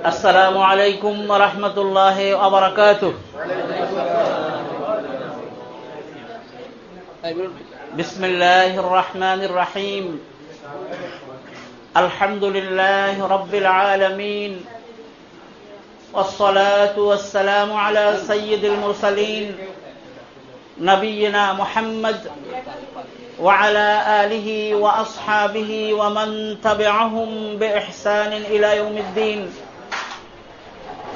السلام عليكم ورحمة الله وبركاته. بسم الله الرحمن الرحيم. الحمد لله رب العالمين. والصلاة والسلام على سيد المرسلين نبينا محمد وعلى آله وأصحابه ومن تبعهم بإحسان إلى يوم الدين.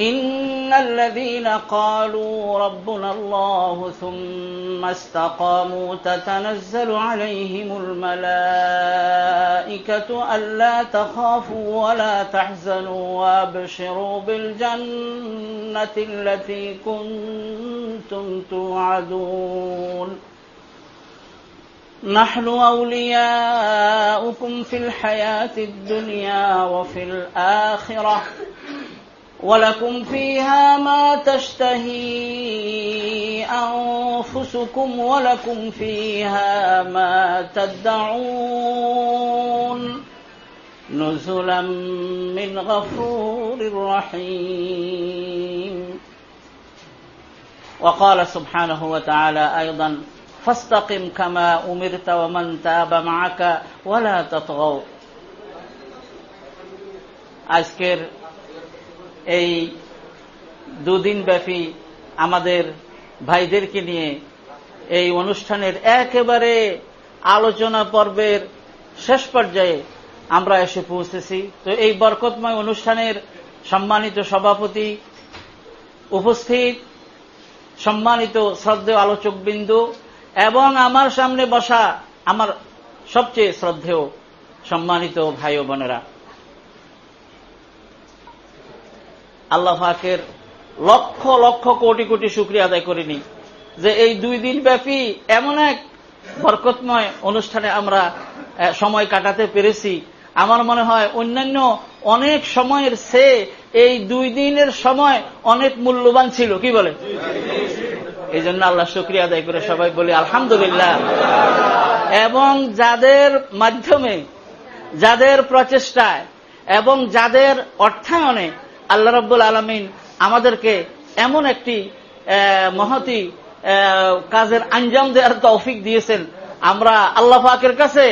إن الذين قالوا ربنا الله ثم استقاموا تتنزل عليهم الملائكة ألا تخافوا ولا تحزنوا وأبشروا بالجنة التي كنتم توعدون. نحن أولياؤكم في الحياة الدنيا وفي الآخرة. ولكم فيها ما تشتهي أنفسكم ولكم فيها ما تدعون نزلا من غفور رحيم وقال سبحانه وتعالى أيضا فاستقم كما أمرت ومن تاب معك ولا تطغوا আজকের এই দুদিন ব্যাপী আমাদের ভাইদেরকে নিয়ে এই অনুষ্ঠানের একেবারে আলোচনা পর্বের শেষ পর্যায়ে আমরা এসে পৌঁছেছি। তো এই বরকতময় অনুষ্ঠানের সম্মানিত সভাপতি উপস্থিত, সম্মানিত শ্রদ্ধেয় আলোচক বিন্দু এবং আমার সামনে বসা আমার সবচেয়ে শ্রদ্ধেয় সম্মানিত ভাই বোনেরা। আল্লাহ ফাকের লক্ষ লক্ষ কোটি কোটি শুক্রিয়া আদায় করিনি যে এই দুই দিন ব্যাপী এমন এক বরকতময় অনুষ্ঠানে আমরা সময় কাটাতে পেরেছি। আমার মনে হয় অন্যান্য অনেক সময়ের সে এই দুই দিনের সময় অনেক মূল্যবান ছিল। কি বলে? এই জন্য আল্লাহ শুক্রিয়া আদায় করে সবাই বলি আলহামদুলিল্লাহ। এবং যাদের মাধ্যমে, যাদের প্রচেষ্টায়, এবং যাদের অর্থায়নে আল্লাহ রব্বুল আলমিন আমাদেরকে এমন একটি মহতি কাজের আঞ্জাম দেওয়ার তৌফিক দিয়েছেন। আমরা আল্লাহ পাকের কাছে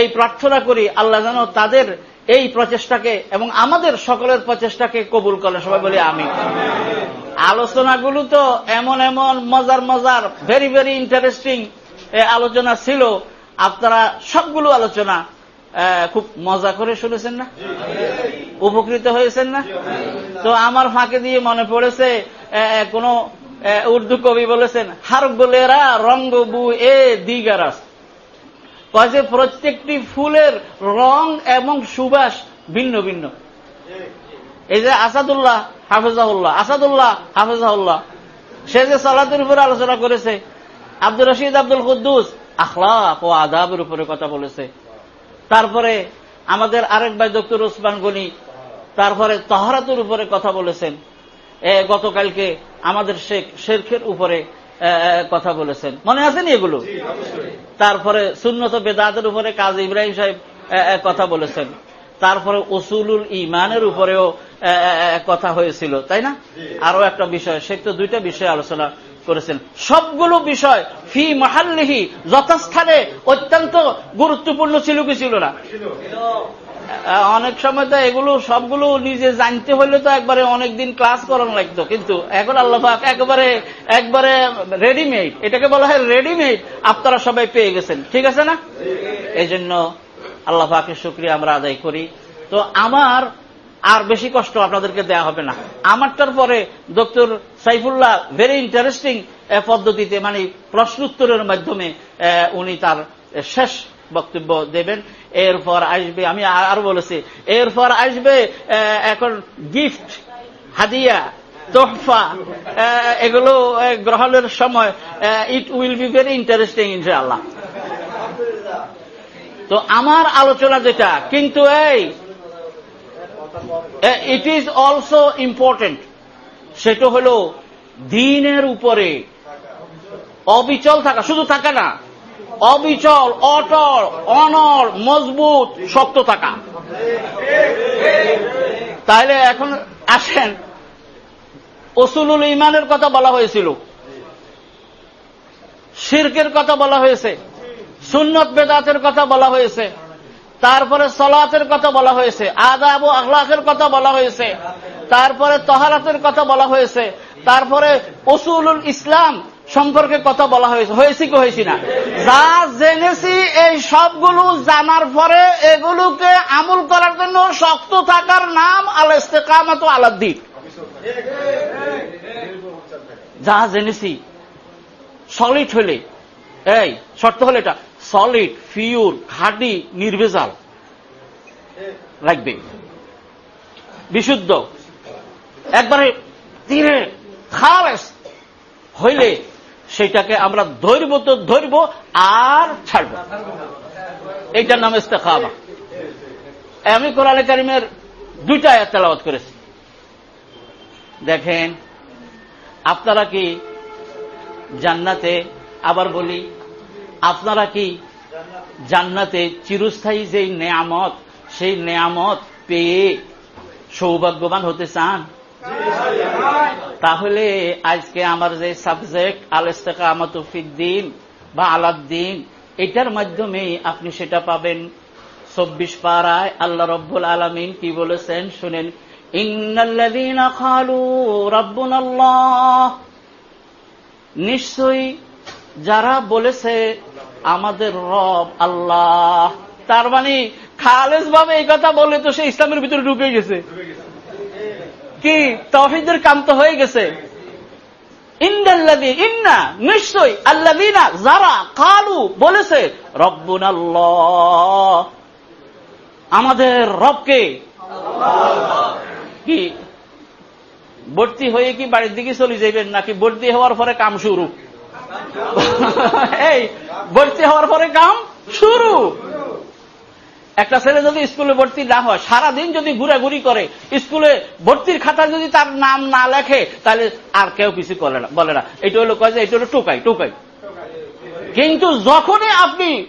এই প্রার্থনা করি, আল্লাহ যেন তাদের এই প্রচেষ্টাকে এবং আমাদের সকলের প্রচেষ্টাকে কবুল করে সবাই বলি আমি আলোচনাগুলো তো এমন এমন মজার মজার ভেরি ভেরি ইন্টারেস্টিং আলোচনা ছিল। আপনারা সবগুলো আলোচনা খুব মজা করে শুনেছেন না? উপকৃত হয়েছেন না? তো আমার ফাঁকে দিয়ে মনে পড়েছে কোন উর্দু কবি বলেছেন হার গোলেরা রঙ্গ বু এ দিগারাস যে প্রত্যেকটি ফুলের রং এবং সুবাস ভিন্ন ভিন্ন। এই যে আসাদুল্লাহ হাফেজাউল্লাহ আসাদুল্লাহ হাফেজাউল্লাহ সে যে সালাতের উপরে আলোচনা করেছে আব্দুল রশিদ আব্দুল কুদ্দুস, আখলাক ও আদাবের উপরে কথা বলেছে। তারপরে আমাদের আরেক ভাই ডক্টর ওসমান গনি তারপরে তহরাতুর উপরে কথা বলেছেন। গতকালকে আমাদের শেখ শেরখের উপরে কথা বলেছেন। মনে আছেন এগুলো? তারপরে সুন্নত বেদাতের উপরে কাজী ইব্রাহিম সাহেব কথা বলেছেন। তারপরে ওসুলুল ইমানের উপরেও কথা হয়েছিল তাই না? আরও একটা বিষয় সে তো দুইটা বিষয় আলোচনা করেছেন। সবগুলো বিষয় ফি মাহাল্লিহি যথাস্থানে অত্যন্ত গুরুত্বপূর্ণ ছিল কি ছিল না? অনেক সময় তো এগুলো সবগুলো নিজে জানতে হলে তো একবারে অনেকদিন ক্লাস করানো লাগতো। কিন্তু এখন আল্লাহাক একবারে একবারে রেডিমেড এটাকে বলা হয় রেডিমেড আপনারা সবাই পেয়ে গেছেন। ঠিক আছে না? এই জন্য আল্লাহ পাকের শুক্রিয়া আমরা আদায় করি। তো আমার আর বেশি কষ্ট আপনাদেরকে দেয়া হবে না। আমারটার পরে ডক্টর সাইফুল্লাহ ভেরি ইন্টারেস্টিং পদ্ধতিতে মানে প্রশ্ন উত্তরের মাধ্যমে উনি তার শেষ বক্তব্য দেবেন। এরপর আসবে, আমি আর বলেছি, এরপর আসবে এখন গিফট হাদিয়া, তোহফা এগুলো গ্রহণের সময় it will be very interesting ইনশাআল্লাহ। তো আমার আলোচনা যেটা, কিন্তু এই ইট ইজ অলসো ইম্পর্টেন্ট সেটা হলো দিনের উপরে। অবিচল থাকা, শুধু থাকা না। অবিচল, অটল অনর মজবুত, শক্ত থাকা। তাহলে এখন আসেন। অসুলুল ইমানের কথা বলা হয়েছিল। শির্কের কথা বলা হয়েছে। সুন্নত বেদাতের কথা বলা হয়েছে। তারপরে সলাতের কথা বলা হয়েছে আদাব ও আখলাকের কথা বলা হয়েছে, তারপরে তহারাতের কথা বলা হয়েছে, তারপরে অসুলুল ইসলাম সম্পর্কে কথা বলা হয়েছে। হয়েছি কি, হয়েছি না? যা জেনেছি, এই সবগুলো জানার পরে এগুলোকে আমল করার জন্য শক্ত থাকার নাম আল ইস্তেকামত আলাদ্দিন যা জেনেছি সলিড হলে, এই, শর্ত হলে এটা। সলিড ফিউর খাঁটি নির্ভেজাল। রাখবে। বিশুদ্ধ। একবারে তীরে খালেস হইলে সেটাকে আমরা ধরব তো ধরব আর ছাড়ব। এইটার নাম ইস্তেখাবা। আমি কোরআন কারিমের দুইটা আয়াত তেলাওয়াত করেছি। দেখেন, আপনারা কি জান্নাতে আবার বলি আপনারা কি জান্নাতে চিরস্থায়ী যেই নেয়ামত, সেই নেয়ামত পেয়ে সৌভাগ্যবান হতে চান? তাহলে আজকে আমার যে সাবজেক্ট আলেস্তেকা আমাতুফিদ্দিন বা আলাদ্দিন, এটার মাধ্যমে আপনি সেটা পাবেন। চব্বিশ পাড়ায় আল্লাহ রব্বুল আলমিন কি বলেছেন? শুনেন, ইন্নাল্লাযীনা খালু রাব্বুনাল্লাহ। নিশ্চয়ই যারা বলেছে আমাদের রব আল্লাহ, তার মানে খালেজ ভাবে এই কথা বলে তো সে ইসলামের ভিতরে ঢুকে গেছে। কি? তহিদের কাম তো হয়ে গেছে। ইন্দাল্লাদি ইন্না নিশ্চয় আল্লাদিনা যারা কালু বলেছে রব্বুন আল্লাহ আমাদের রবকে কি, ভর্তি হয়ে কি বাড়ির দিকে চলে যাইবেন নাকি ভর্তি হওয়ার পরে কাম শুরু? এই, ভর্তি হওয়ার পরে কাম শুরু। একটা ছেলে যদি স্কুলে ভর্তি না হয়, সারাদিন যদি ঘুরাঘুরি করে, স্কুলে ভর্তির খাতা যদি তার নাম না লেখে, তাহলে আর কেউ কিছু করে না, বলে না। এটা হলো কয় যে, এটা হলো টোকাই টোকাই। কিন্তু যখনই আপনি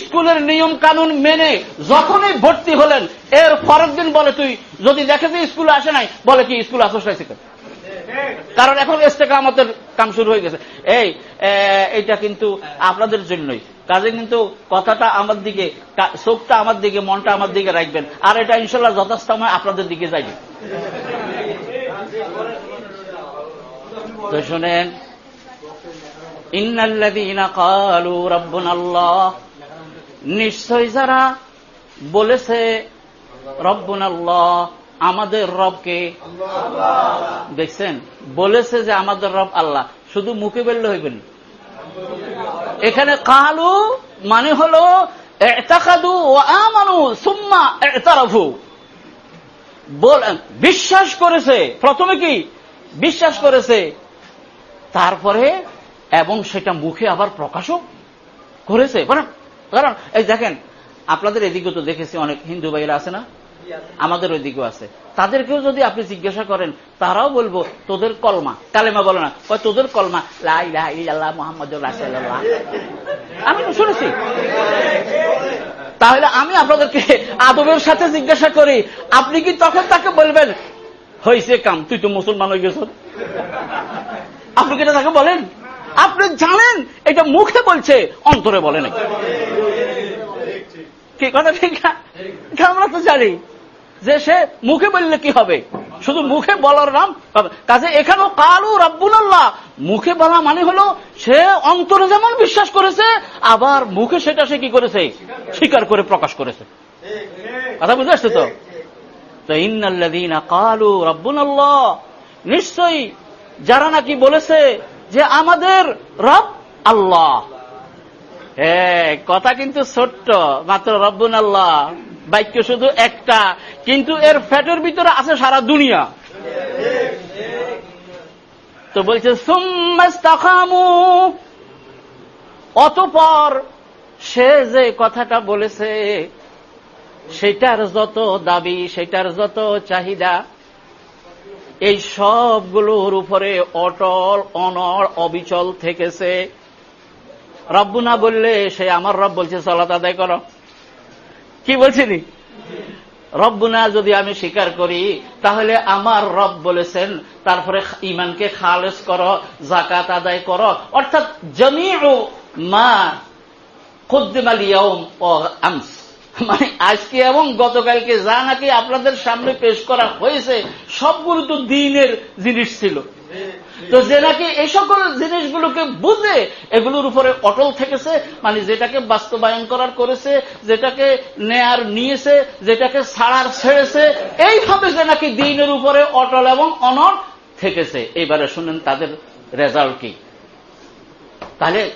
স্কুলের নিয়ম কানুন মেনে যখনই ভর্তি হলেন, এর পরের দিন বলে তুই, যদি দেখে যে স্কুলে আসে নাই, বলে কি, স্কুল আসোস নাই কারণ এখন আমাদের কাম শুরু হয়ে গেছে। এই এটা কিন্তু আপনাদের জন্যই। কাজে কিন্তু কথাটা আমার দিকে চোখটা আমার দিকে, মনটা আমার দিকে রাখবেন। আর এটা ইনশাল্লাহ যথাসময় আপনাদের দিকে যাইবে। তো শোনেন রাব্বুনাল্লাহ নিশ্চয় যারা বলেছে, রব্বুনাল্লাহ আমাদের রবকে দেখছেন? বলেছে যে আমাদের রব আল্লাহ। শুধু মুখে বললে হইবেন এখানে কালু মানে হল, এতাকাদু ও আমানু সুম্মা এতারফু। বিশ্বাস করেছে। প্রথমে কি? বিশ্বাস করেছে। তারপরে এবং সেটা মুখে আবার প্রকাশও করেছে। কারণ এই দেখেন, আপনাদের এদিকে তো দেখেছি, অনেক হিন্দু ভাইরা আছে না? আমাদের ওই দিকেও আছে। তাদেরকেও যদি আপনি জিজ্ঞাসা করেন, তারাও বলব, তোদের কলমা। কালেমা বলে না তোদের কলমা? লাহ মোহাম্মদ আমি শুনেছি। তাহলে আমি আপনাদেরকে আদবের সাথে জিজ্ঞাসা করি, আপনি কি তখন তাকে বলবেন হয়েছে কাম, তুই তো মুসলমান হয়ে গেছ? আপনি কি তাকে বলেন? আপনি জানেন, এটা মুখে বলছে, অন্তরে বলে নাকি কি কথা, ঠিক আমরা তো জানি? যে সে মুখে বললে কি হবে? শুধু মুখে বলার নাম কাজে এখানেও কালু আল্লাহ মুখে বলা মানে হলো, সে অন্তরে যেমন বিশ্বাস করেছে, আবার মুখে সেটা সে কি করেছে? স্বীকার করে প্রকাশ করেছে। কথা বুঝে আসছে তো? কালু আল্লাহ নিশ্চয়ই যারা নাকি বলেছে যে আমাদের রব আল্লাহ। হ্যাঁ কথা কিন্তু ছোট্ট, মাত্র রব্বুন আল্লাহ বাক্য শুধু একটা, কিন্তু এর ফ্যাটের ভিতরে আছে সারা দুনিয়া। তো বলছে অতপর সে যে কথাটা বলেছে, সেটার যত দাবি, সেটার যত চাহিদা, এই সবগুলোর উপরে অটল, অনড়, অবিচল থেকেছে। রব্বু না বললে সে আমার রব বলছে, সলাত আদায় করো। কি বলছিনি? রব্বুনা যদি আমি স্বীকার করি, তাহলে আমার রব বলেছেন, তারপরে ইমানকে খালেস কর জাকাত আদায় করো। অর্থাৎ জমি মা খুদ্দিমাল আমস। মানে আজকে এবং গতকালকে যা নাকি আপনাদের সামনে পেশ করা হয়েছে, সবগুলো তো দিনের জিনিস ছিল। তো যে নাকি এই সকল জিনিসগুলোকে বুঝে এগুলোর উপরে অটল থেকেছে মানে যেটাকে বাস্তবায়ন করার করেছে, যেটাকে নেয়ার নিয়েছে, যেটাকে ছাড়ার ছেড়েছে, এইভাবে যে নাকি দিনের উপরে অটল এবং অনর থেকেছে। এবারে শুনেন তাদের রেজাল্ট কি। তাহলে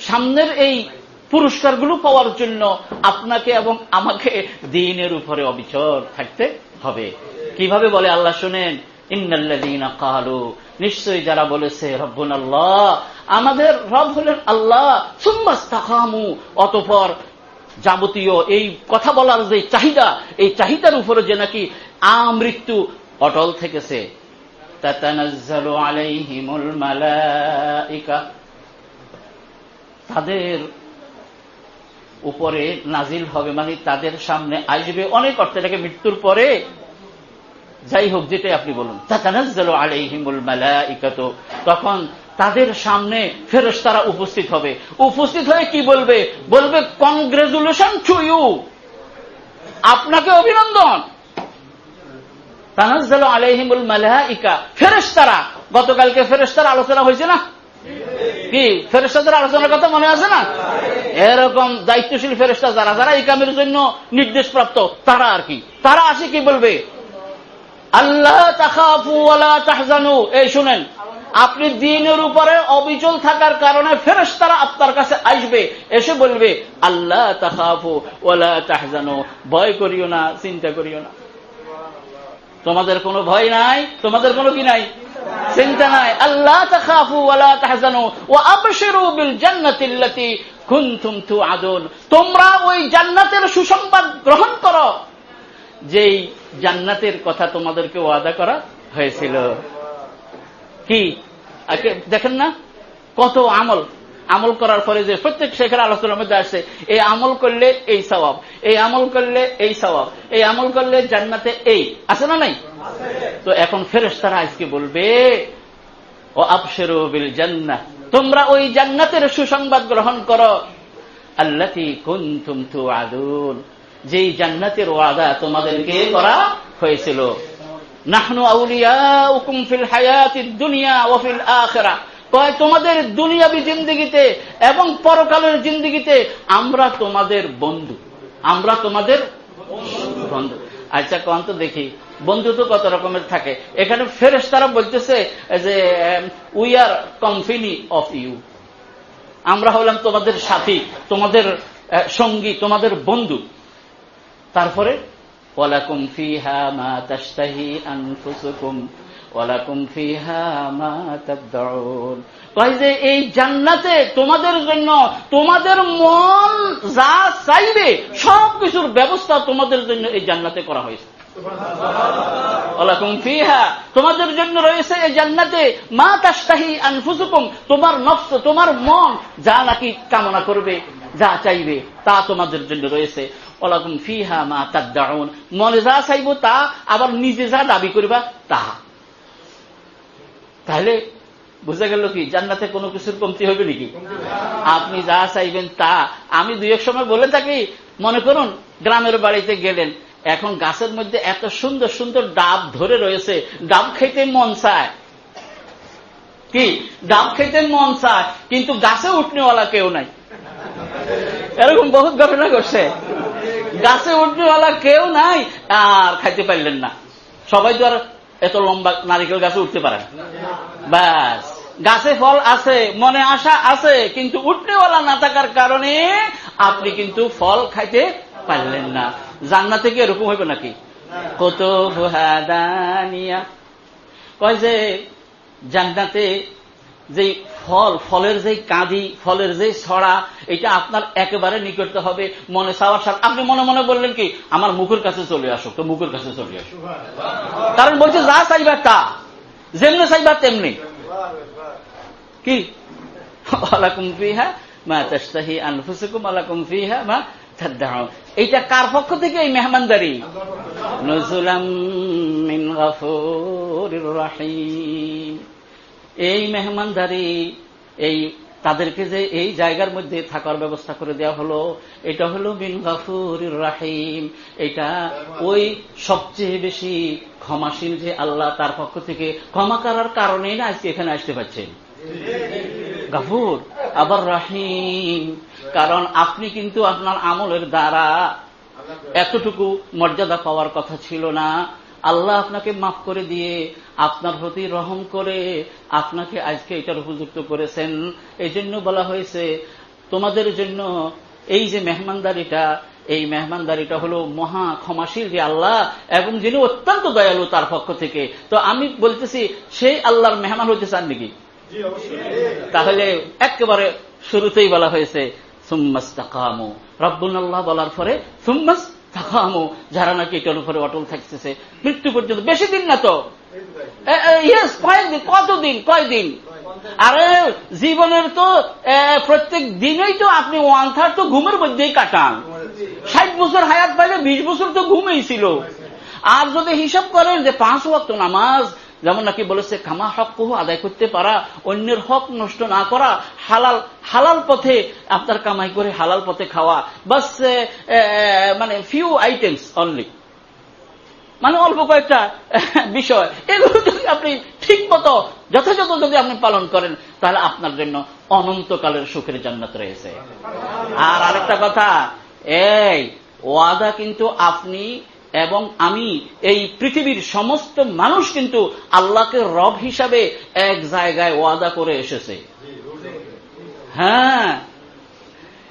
সামনের এই পুরস্কারগুলো পাওয়ার জন্য আপনাকে এবং আমাকে দিনের উপরে অবিচর থাকতে হবে। কীভাবে বলে আল্লাহ শুনেন? ইন্নাল্লাযীনা কালু নিশ্চয়ই যারা বলেছে রব্বুন আল্লাহ আমাদের রব হলেন আল্লাহ সুম্মাস্তাকামু অতপর যাবতীয় এই কথা বলার যে চাহিদা, এই চাহিদার উপরে যে নাকি আমৃত্যু অটল থেকেছে। তাদের উপরে নাজিল হবে মানে তাদের সামনে আসবে। অনেক অর্থ এটাকে মৃত্যুর পরে। যাই হোক, যেটাই আপনি বলুন। আলাইহিমুল মালাইকাত। তখন তাদের সামনে ফেরস তারা উপস্থিত হবে। উপস্থিত হয়ে কি বলবে? বলবে কনগ্রেচুলেশন টু ইউ। আপনাকে অভিনন্দন। তানাজ্জাল আলাইহিমুল মালাইকা। ফেরেশতারা, গতকালকে ফেরেশতার আলোচনা হয়েছে না? কি ফেরেস্তাদের আলোচনার কথা মনে আছে না? এরকম দায়িত্বশীল ফেরেস্তা যারা যারা এই কামের জন্য নির্দেশ প্রাপ্ত তারা আর কি? তারা আসে কি বলবে? আল্লাহ তাহজানু। এই শুনেন, আপনি দিনের উপরে অবিচল থাকার কারণে ফেরেস তারা আপনার কাছে আসবে, এসে বলবে, আল্লাহ তাকাফু ওলা তাহজানু। ভয় করিও না, চিন্তা করিও না। তোমাদের কোনো ভয় নাই, তোমাদের কোনো কি নাই? চিন্তা নাই। আল্লাহ তাকাফু ওলা তাহজানু ও আবশিরু বিল জান্নাতিল্লাতি কুনতুম তুআদুন। তোমরা ওই জান্নাতের সুসংবাদ গ্রহণ করো। যেই জান্নাতের কথা তোমাদেরকে ওয়াদা করা হয়েছিল। কি? দেখেন না? কত আমল। আমল করার পরে যে প্রত্যেক শেখের আলোচনার মধ্যে আসছে এই আমল করলে এই স্বভাব এই আমল করলে এই স্বভাব এই আমল করলে জান্নাতে এই, আছে না নাই? তো এখন ফেরেস তারা আজকে বলবে, ও আপসের বিল জান্না তোমরা ওই জান্নাতের সুসংবাদ গ্রহণ করো। আল্লাহ কুন্তুম তু আদুন যেই জান্নাতের ওয়াদা তোমাদেরকে করা হয়েছিল। নাহনু আউলিয়া উকুম ফিল হায়াতি দুনিয়া ওফিল আখেরা। কয়, তোমাদের দুনিয়াবি জিন্দিগিতে এবং পরকালের জিন্দিগিতে আমরা তোমাদের বন্ধু। আমরা তোমাদের বন্ধু। আচ্ছা কন তো দেখি, বন্ধু তো কত রকমের থাকে। এখানে ফেরেস তারা বলতেছে যে we are company of you আমরা হলাম তোমাদের সাথী, তোমাদের সঙ্গী, তোমাদের বন্ধু। তারপরে, ওয়ালাকুম ফিহা মা তাশতাহি আনফুসুকুম। ওয়ালাকুম ফিহা মা তাদউন কয় যে এই জান্নাতে তোমাদের জন্য তোমাদের মন যা চাইবে সব কিছুর ব্যবস্থা তোমাদের জন্য এই জান্নাতে করা হয়েছে। তোমাদের জন্য রয়েছে এই জান্নাতে মা তাস্তাহি আনফুসুকুম তোমার নফস তোমার মন যা নাকি কামনা করবে যা চাইবে তা তোমাদের জন্য রয়েছে। ওলাকুম ফিহা মা তাদ্দাউন মনে যা চাইব তা আবার নিজে যা দাবি করবা তাহা। তাহলে বুঝা গেল কি, জান্নাতে কোনো কিছুর কমতি হবে নাকি? আপনি যা চাইবেন তা। আমি দুই এক সময় বলে থাকি, মনে করুন, গ্রামের বাড়িতে গেলেন, এখন গাছের মধ্যে এত সুন্দর সুন্দর ডাব ধরে রয়েছে, ডাব খেতে মন চায়। কি? ডাব খেতে মন চায়, কিন্তু গাছে উঠনেওয়ালা কেউ নাই। এরকম বহুত ঘটনা করছে গাছে উঠনেওয়ালা কেউ নাই, আর খাইতে পারলেন না। সবাই তো আর এত লম্বা নারিকেল গাছে উঠতে পারে বাস গাছে ফল আছে, মনে আশা আছে, কিন্তু উঠনেওয়ালা না থাকার কারণে আপনি কিন্তু ফল খাইতে পারলেন না। জান্নাতে কি এরকম হইবে নাকি? কত হাদানিয়া কয় যে, জান্নাতে যে ফল, ফলের যে কাঁদি, ফলের যে ছড়া, এটা আপনার একেবারে নিকটতে হবে, মনে চাওয়ার সাথে। আপনি মনে মনে বললেন কি, আমার মুখের কাছে চলে আসুক, তো মুখের কাছে চলে আসুক। কারণ বলছে, যা চাইবা তা। যেমনি চাইবা তেমনি। কি? আলাকুম ফিহা মা তাস্তাহি আনফুসুকুম আলাকুম ফিহা মা এইটা কার পক্ষ থেকে? এই মেহমানদারি। নজুলাম মিন এই মেহমানদারি, এই তাদেরকে যে এই জায়গার মধ্যে থাকার ব্যবস্থা করে দেওয়া হলো, এটা হলো মিন গাফুর রাহিম। এটা ওই সবচেয়ে বেশি ক্ষমাসীন যে আল্লাহ তার পক্ষ থেকে ক্ষমা করার কারণেই না আজকে এখানে আসতে পারছেন গাফুর, আবার রাহিম। কারণ আপনি কিন্তু আপনার আমলের দ্বারা এতটুকু মর্যাদা পাওয়ার কথা ছিল না। আল্লাহ আপনাকে মাফ করে দিয়ে আপনার প্রতি রহম করে আপনাকে আজকে এটার উপযুক্ত করেছেন। এই জন্য বলা হয়েছে তোমাদের জন্য এই যে মেহমানদারিটা এই মেহমানদারিটা হলো মহা ক্ষমাশীল যে আল্লাহ এবং যিনি অত্যন্ত দয়ালু তার পক্ষ থেকে। তো আমি বলতেছি সেই আল্লাহর মেহমান হতে চান নাকি? তাহলে একেবারে শুরুতেই বলা হয়েছে সুম্মাস তাকামু রব্বুল আল্লাহ বলার পরে সুম্মাস তাকামু যারা নাকি এটার উপরে অটল থাকতেছে। মৃত্যু পর্যন্ত, বেশি দিন না তো? ইয়েস কয়েকদিন, কতদিন, কয়দিন? আরে, জীবনের তো প্রত্যেক দিনেই তো আপনি ওয়ান থার্ড তো ঘুমের মধ্যেই কাটান। ষাট বছর হায়াত পাইলে বিশ বছর তো ঘুমেই ছিল। আর যদি হিসাব করেন যে পাঁচ ওয়াক্ত নামাজ যেমন নাকি বলেছে খামা হক কহু আদায় করতে পারা, অন্যের হক নষ্ট না করা, হালাল হালাল পথে আপনার কামাই করে হালাল পথে খাওয়া। বাস মানে ফিউ আইটেমস অনলি মানে অল্প কয়েকটা বিষয়। এগুলো যদি আপনি ঠিক মতো, যথাযথ যদি আপনি পালন করেন, তাহলে আপনার জন্য অনন্তকালের সুখের জান্নাত রয়েছে। আর আরেকটা কথা, এই, ওয়াদা কিন্তু আপনি এবং আমি এই পৃথিবীর সমস্ত মানুষ কিন্তু আল্লাহকে রব হিসাবে এক জায়গায় ওয়াদা করে এসেছে। হ্যাঁ।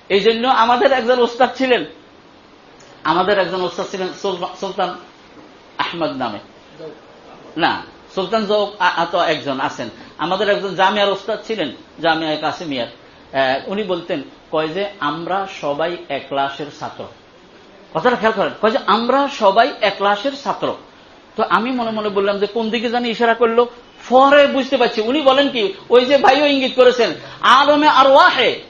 এই জন্য আমাদের একজন ওস্তাদ ছিলেন। আমাদের একজন ওস্তাদ ছিলেন সুলতান আহমদ নামে। না, সুলতান জৌক তো একজন আছেন। আমাদের একজন জামিয়ার ওস্তাদ ছিলেন, জামিয়া কাসিমিয়ার। উনি বলতেন, কয় যে আমরা সবাই এক ক্লাসের ছাত্র। কথাটা খেয়াল করেন। যে, আমরা সবাই এক ক্লাসের ছাত্র। তো আমি মনে মনে বললাম যে, কোন দিকে জানি ইশারা করল? ফরে বুঝতে পারছি। উনি বলেন কি, ওই যে ভাইও ইঙ্গিত করেছেন, আদমে আর ওয়াহে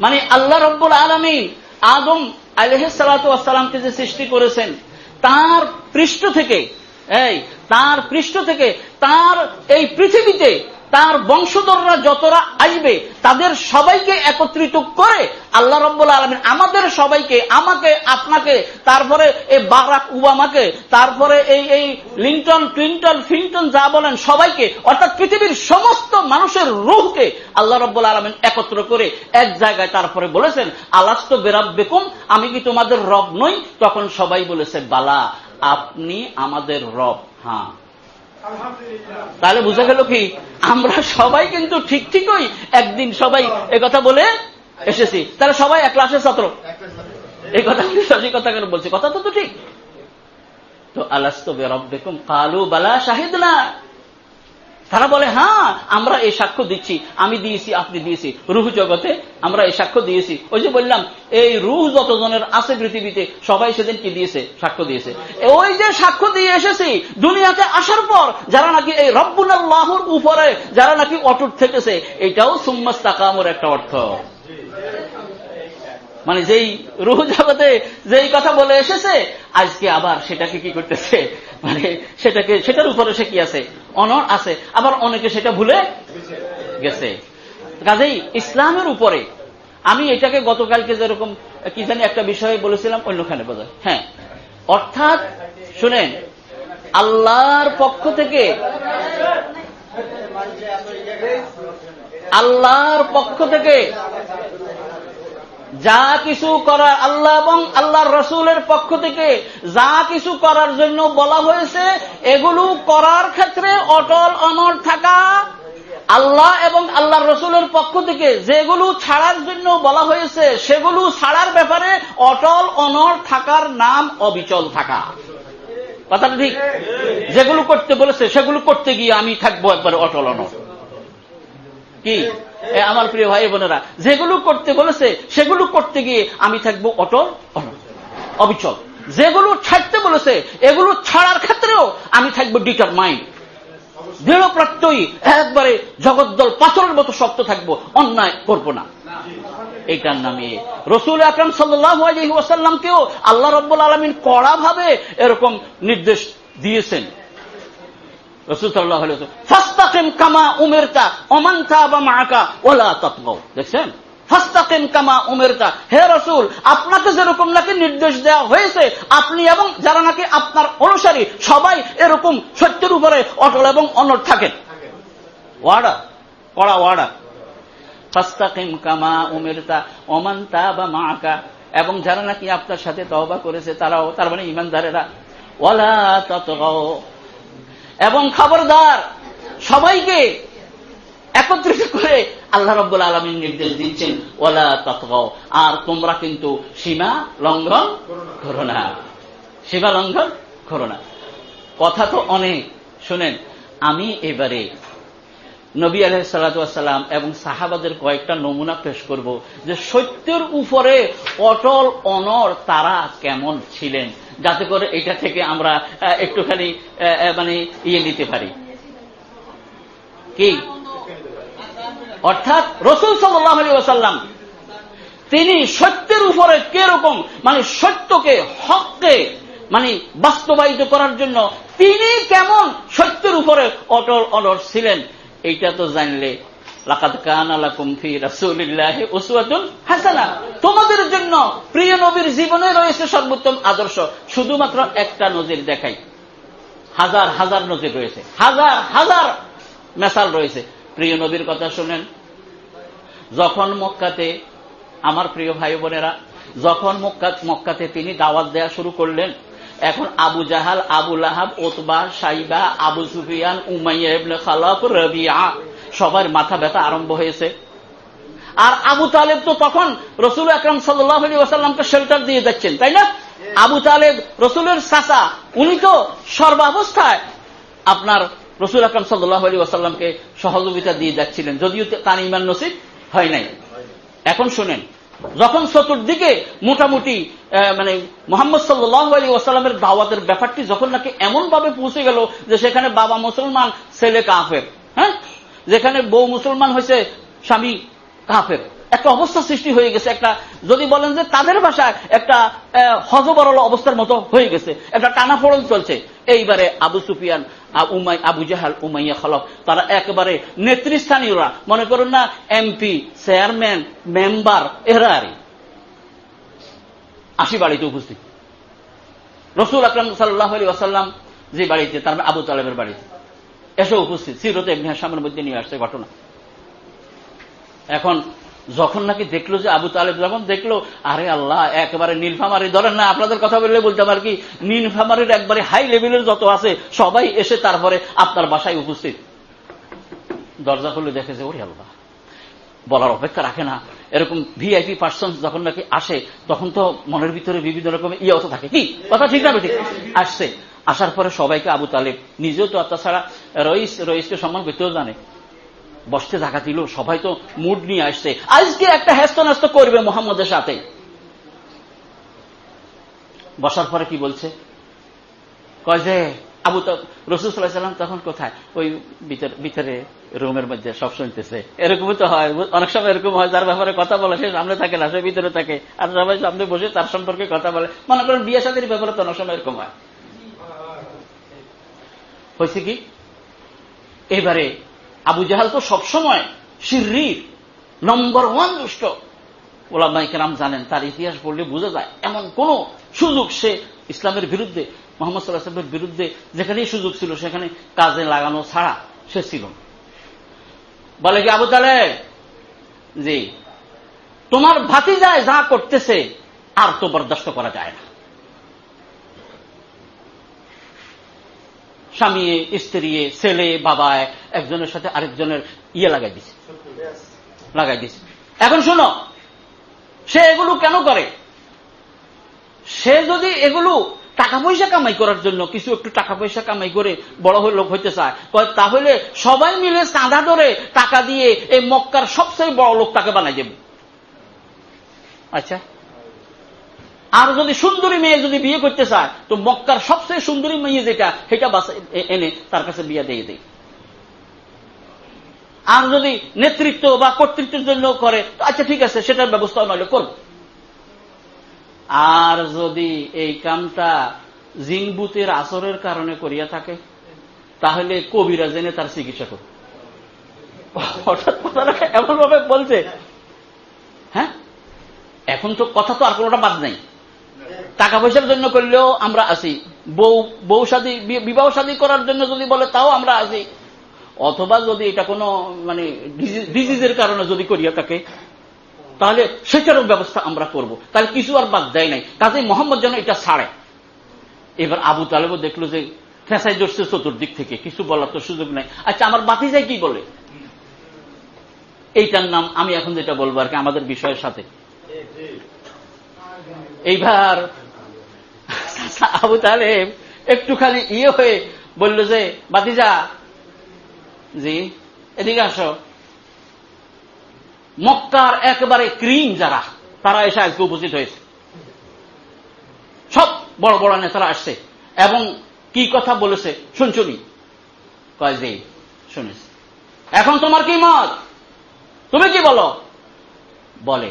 মানে আল্লাহ রব্বুল আলমী আদম আলহাসালামকে যে সৃষ্টি করেছেন, তার পৃষ্ঠ থেকে, এই, তার পৃষ্ঠ থেকে, তার এই পৃথিবীতে তার বংশধররা যতরা আসবে, তাদের সবাইকে একত্রিত করে আল্লাহ রব্বুল আলমিন আমাদের সবাইকে, আমাকে, আপনাকে, তারপরে এই বারাক উবামাকে তারপরে এই এই লিংটন টুইন্টন ফিন্টন যা বলেন সবাইকে, অর্থাৎ পৃথিবীর সমস্ত মানুষের রুহকে আল্লাহ রব্বুল আলমিন একত্র করে এক জায়গায় তারপরে বলেছেন, আলাস্ত বেরাব বেকুম আমি কি তোমাদের রব নই? তখন সবাই বলেছে, বালা, আপনি আমাদের রব হ্যাঁ। তাহলে বুঝা গেল কি? আমরা সবাই কিন্তু ঠিক ঠিকই একদিন সবাই কথা বলে এসেছি। তাহলে সবাই এক ক্লাসের ছাত্র। এই কথা সঠিক কথা কেন বলছি? কথা তো ঠিক। তো আলাস্তবে রব দেখুন কালু বালা শাহিদ না তারা বলে হ্যাঁ আমরা এই সাক্ষ্য দিচ্ছি। আমি দিয়েছি, আপনি দিয়েছি। রুহ জগতে আমরা এই সাক্ষ্য দিয়েছি। ওই যে বললাম, এই রুহ যতজনের আছে পৃথিবীতে, সবাই সেদিন কি দিয়েছে, সাক্ষ্য দিয়েছে। ওই যে সাক্ষ্য দিয়ে এসেছি, দুনিয়াতে আসার পর, যারা নাকি এই রব্বুল আল্লাহর উপরে, যারা নাকি অটুট থেকেছে, এটাও সুম্মাস তাকামর একটা অর্থ। মানে যেই রুহ জগতে যেই কথা বলে এসেছে, আজকে আবার সেটাকে কি করতেছে? মানে সেটাকে, সেটার উপরে সে কি আছে? অনর আছে। আবার অনেকে সেটা ভুলে গেছে। কাজেই ইসলামের উপরে আমি এটাকে গতকালকে যেরকম, কি জানি একটা বিষয়ে বলেছিলাম, অন্যখানে বোধ হ্যাঁ। অর্থাৎ, শুনেন, আল্লাহর পক্ষ থেকে আল্লাহর পক্ষ থেকে যা কিছু করার আল্লাহ এবং আল্লাহর রসুলের পক্ষ থেকে যা কিছু করার জন্য বলা হয়েছে, এগুলো করার ক্ষেত্রে অটল অনর থাকা। আল্লাহ এবং আল্লাহ রসুলের পক্ষ থেকে যেগুলো ছাড়ার জন্য বলা হয়েছে, সেগুলো ছাড়ার ব্যাপারে অটল অনর থাকার নাম অবিচল থাকা। কথাটা ঠিক? যেগুলো করতে বলেছে, সেগুলো করতে গিয়ে আমি থাকব একবারে অটল অনর কি? আমার প্রিয় ভাই বোনেরা, যেগুলো করতে বলেছে, সেগুলো করতে গিয়ে আমি থাকব অটল অবিচল। যেগুলো ছাড়তে বলেছে, এগুলো ছাড়ার ক্ষেত্রেও আমি থাকব ডিটার মাইন্ড দৃঢ় প্রত্যয়ী একবারে জগদ্দল পাথরের মতো শক্ত থাকব, অন্যায় করব না। এইটার নামে রসুল আকরম সাল্লাহামকেও আল্লাহ রব্বুল আলমিন কড়া ভাবে এরকম নির্দেশ দিয়েছেন। ওলা আপনাকে যেরকম নাকি নির্দেশ দেওয়া হয়েছে, আপনি এবং যারা নাকি আপনার অনুসারী, সবাই এরকম সত্যের উপরে অটল এবং অনট থাকেন। ওয়াডা কড়া ওয়াডা ফাস্তাকিম কামা উমেরতা অমান্তা বা মাকা এবং যারা নাকি আপনার সাথে তহবা করেছে, তারাও, তার মানে ইমানদারেরা, ওয়ালা তৎগাও এবং খবরদার। সবাইকে একত্রিত করে আল্লাহ রব্বুল আলমীর নির্দেশ দিচ্ছেন ওলা তৎগাও আর তোমরা কিন্তু সীমা লঙ্ঘন করো না। সীমা লঙ্ঘন করো না। কথা তো অনেক। শোনেন, আমি এবারে নবী আলহাম এবং সাহাবাদের কয়েকটা নমুনা পেশ করব যে সত্যের উপরে অটল অনর তারা কেমন ছিলেন, যাতে করে এটা থেকে আমরা একটুখানি মানে ইয়ে নিতে পারি। কি? অর্থাৎ রসুল সাল্লাহ আলী ওসাল্লাম তিনি সত্যের উপরে কীরকম মানে সত্যকে, হককে মানে বাস্তবায়িত করার জন্য তিনি কেমন সত্যের উপরে অটল অনর ছিলেন এইটা তো জানলে তোমাদের জন্য প্রিয় নবীর জীবনে রয়েছে সর্বোত্তম আদর্শ। শুধুমাত্র একটা নজির দেখাই। হাজার হাজার নজির রয়েছে। হাজার হাজার মেসাল রয়েছে। প্রিয় নবীর কথা শুনেন। যখন মক্কাতে, আমার প্রিয় ভাই বোনেরা, যখন মক্কাতে তিনি দাওয়াত দেয়া শুরু করলেন এখন Abu Jahl, Abu Lahab Utba Shaiba Abu Sufyan, Umayya Khalaf Rabia, সবার মাথা ব্যথা আরম্ভ হয়েছে। আর আবু তালেব তো তখন রসুল আকরম সাল্লাহ আলী ওয়াসাল্লামকে শেল্টার দিয়ে যাচ্ছেন, তাই না? আবু তালেব রসুলের চাষা উনি তো সর্বাবস্থায় আপনার রসুল আকরম সাল্লাহ আলী ওয়াসাল্লামকে সহযোগিতা দিয়ে যাচ্ছিলেন, যদিও তার ইমান নসিব হয় নাই। এখন শোনেন যখন চতুর্দিকে মোটামুটি মানে মোহাম্মদ সাল্লাহ আলী ওয়াসাল্লামের দাওয়াতের ব্যাপারটি যখন নাকি এমন ভাবে পৌঁছে গেল যে সেখানে বাবা মুসলমান, ছেলে কাফের হ্যাঁ? যেখানে বউ মুসলমান হয়েছে, স্বামী কাফের। একটা অবস্থা সৃষ্টি হয়ে গেছে, একটা যদি বলেন যে তাদের ভাষায় একটা হজবরল অবস্থার মতো হয়ে গেছে, একটা টানাফোড়ন চলছে। এইবারে Abu Sufyan Abu Jahl, Umayya Khalaf, তারা একেবারে নেতৃস্থানীয়রা। মনে করুন না, এমপি, চেয়ারম্যান, মেম্বার, এরা আর আশি বাড়িতে উপস্থিত। রসুল আকরাম সাল্লাহ আলী আসাল্লাম যে বাড়িতে, তার আবু তালেবের বাড়িতে এসে উপস্থিত। সিরতে এমনি হাসামের মধ্যে নিয়ে আসছে ঘটনা। এখন যখন নাকি দেখল যে আবু তালেব যখন দেখল, আরে আল্লাহ, একেবারে নীলফামারি, ধরেন না, আপনাদের কথা বললে বলতে পারি কি, নীলফামারির একবারে হাই লেভেলের যত আছে, সবাই এসে তারপরে আপনার বাসায় উপস্থিত। দরজা খুলে দেখেছে, ওরে আল্লাহ, বলার অপেক্ষা রাখে না। এরকম ভিআইপি পার্সন যখন নাকি আসে, তখন তো মনের ভিতরে বিভিন্ন রকম ইয়ে অত থাকে। কি? কথা ঠিক না ঠিক আসছে। আসার পরে সবাইকে আবু তালেব, নিজেও তো তাছাড়া রইস, রইসকে সম্মান করতেও জানে। বসতে জায়গা দিল, সবাই তো মুড নিয়ে আসছে। আজকে একটা হেস্ত ন্যস্ত করবে মোহাম্মদের সাথে। বসার পরে কি বলছে? কয় যে, আবু রসুসাল্লাম তখন কোথায়? ওই ভিতরে রুমের মধ্যে সব শুনতেছে। এরকম তো হয়। অনেক সময় এরকম হয়, যার ব্যাপারে কথা বলে সে সামনে থাকে না, সে ভিতরে থাকে। আর সবাই সামনে বসে তার সম্পর্কে কথা বলে। মনে করেন বিয়ে সাথের ব্যাপারে তো অনেক সময় এরকম হয়। হয়েছে কি? এবারে আবু জাহাল তো সবসময় শিরির, নম্বর ওয়ান দুষ্ট। ওলামাইকেরাম জানেন, তার ইতিহাস পড়লে বোঝা যায়, এমন কোন সুযোগ সে ইসলামের বিরুদ্ধে, মোহাম্মদ সাল্লাহামের বিরুদ্ধে যেখানেই সুযোগ ছিল সেখানে কাজে লাগানো ছাড়া সে ছিল বলে কি আবু তালে জি। তোমার ভাতি যায় যা করতেছে, আর তো বরদাস্ত করা যায় না। স্বামী, স্ত্রী, ছেলে বাবায় একজনের সাথে আরেকজনের ইয়ে লাগাই দিছে। লাগাই দিছে। এখন শোনো, সে এগুলো কেন করে? সে যদি এগুলো টাকা পয়সা কামাই করার জন্য, কিছু একটু টাকা পয়সা কামাই করে বড় হয়ে লোক হইতে চায় তাহলে সবাই মিলে চাঁদা ধরে টাকা দিয়ে এই মক্কার সবচেয়ে বড় লোক তাকে বানাই দেব। আচ্ছা? আর যদি সুন্দরী মেয়ে যদি বিয়ে করতে চায়, তো মক্কার সবচেয়ে সুন্দরী মেয়ে যেটা, সেটা এনে তার কাছে বিয়ে দিয়ে দেয়। আর যদি নেতৃত্ব বা কর্তৃত্বের জন্য করে, তো আচ্ছা ঠিক আছে, সেটার ব্যবস্থা নইলে করব। আর যদি এই কামটা জিনবুতের আসরের কারণে করিয়া থাকে, তাহলে কবিরা জেনে তার চিকিৎসা করবে হঠাৎ কথাটা এমন ভাবে বলছে। হ্যাঁ? এখন তো কথা তো আর কোনোটা বাদ নাই। টাকা পয়সার জন্য করলেও আমরা আসি। বউ বউ সাদী বিবাহ সাদী করার জন্য যদি বলে তাও আমরা আসি। অথবা যদি এটা কোনো মানে ডিজিজের কারণে যদি করিয়া থাকে, তাহলে সেটারও ব্যবস্থা আমরা করব। তাহলে কিছু আর বাদ দেয় নাই। কাজে মোহাম্মদ যেন এটা ছাড়ে। এবার আবু তালেবও দেখল যে ফেঁসাই ধরছে চতুর্দিক থেকে। কিছু বলার তো সুযোগ নাই। আচ্ছা আমার বাতি যাই কি বলে? এইটার নাম আমি এখন যেটা বলব আর কি, আমাদের বিষয়ের সাথে। এইবার আবু তালেব একটু খালি ইয়ে হয়ে বলল যে, বাতিজা, জি, এদিকে আসো। মক্কার একেবারে ক্রিম যারা, তারা এসে আজকে উপস্থিত হয়েছে। সব বড় বড় নেতারা আসছে এবং কি কথা বলেছে শুনছুনি কয় যে শুনেছি। এখন তোমার কি মত? তুমি কি বলো? বলে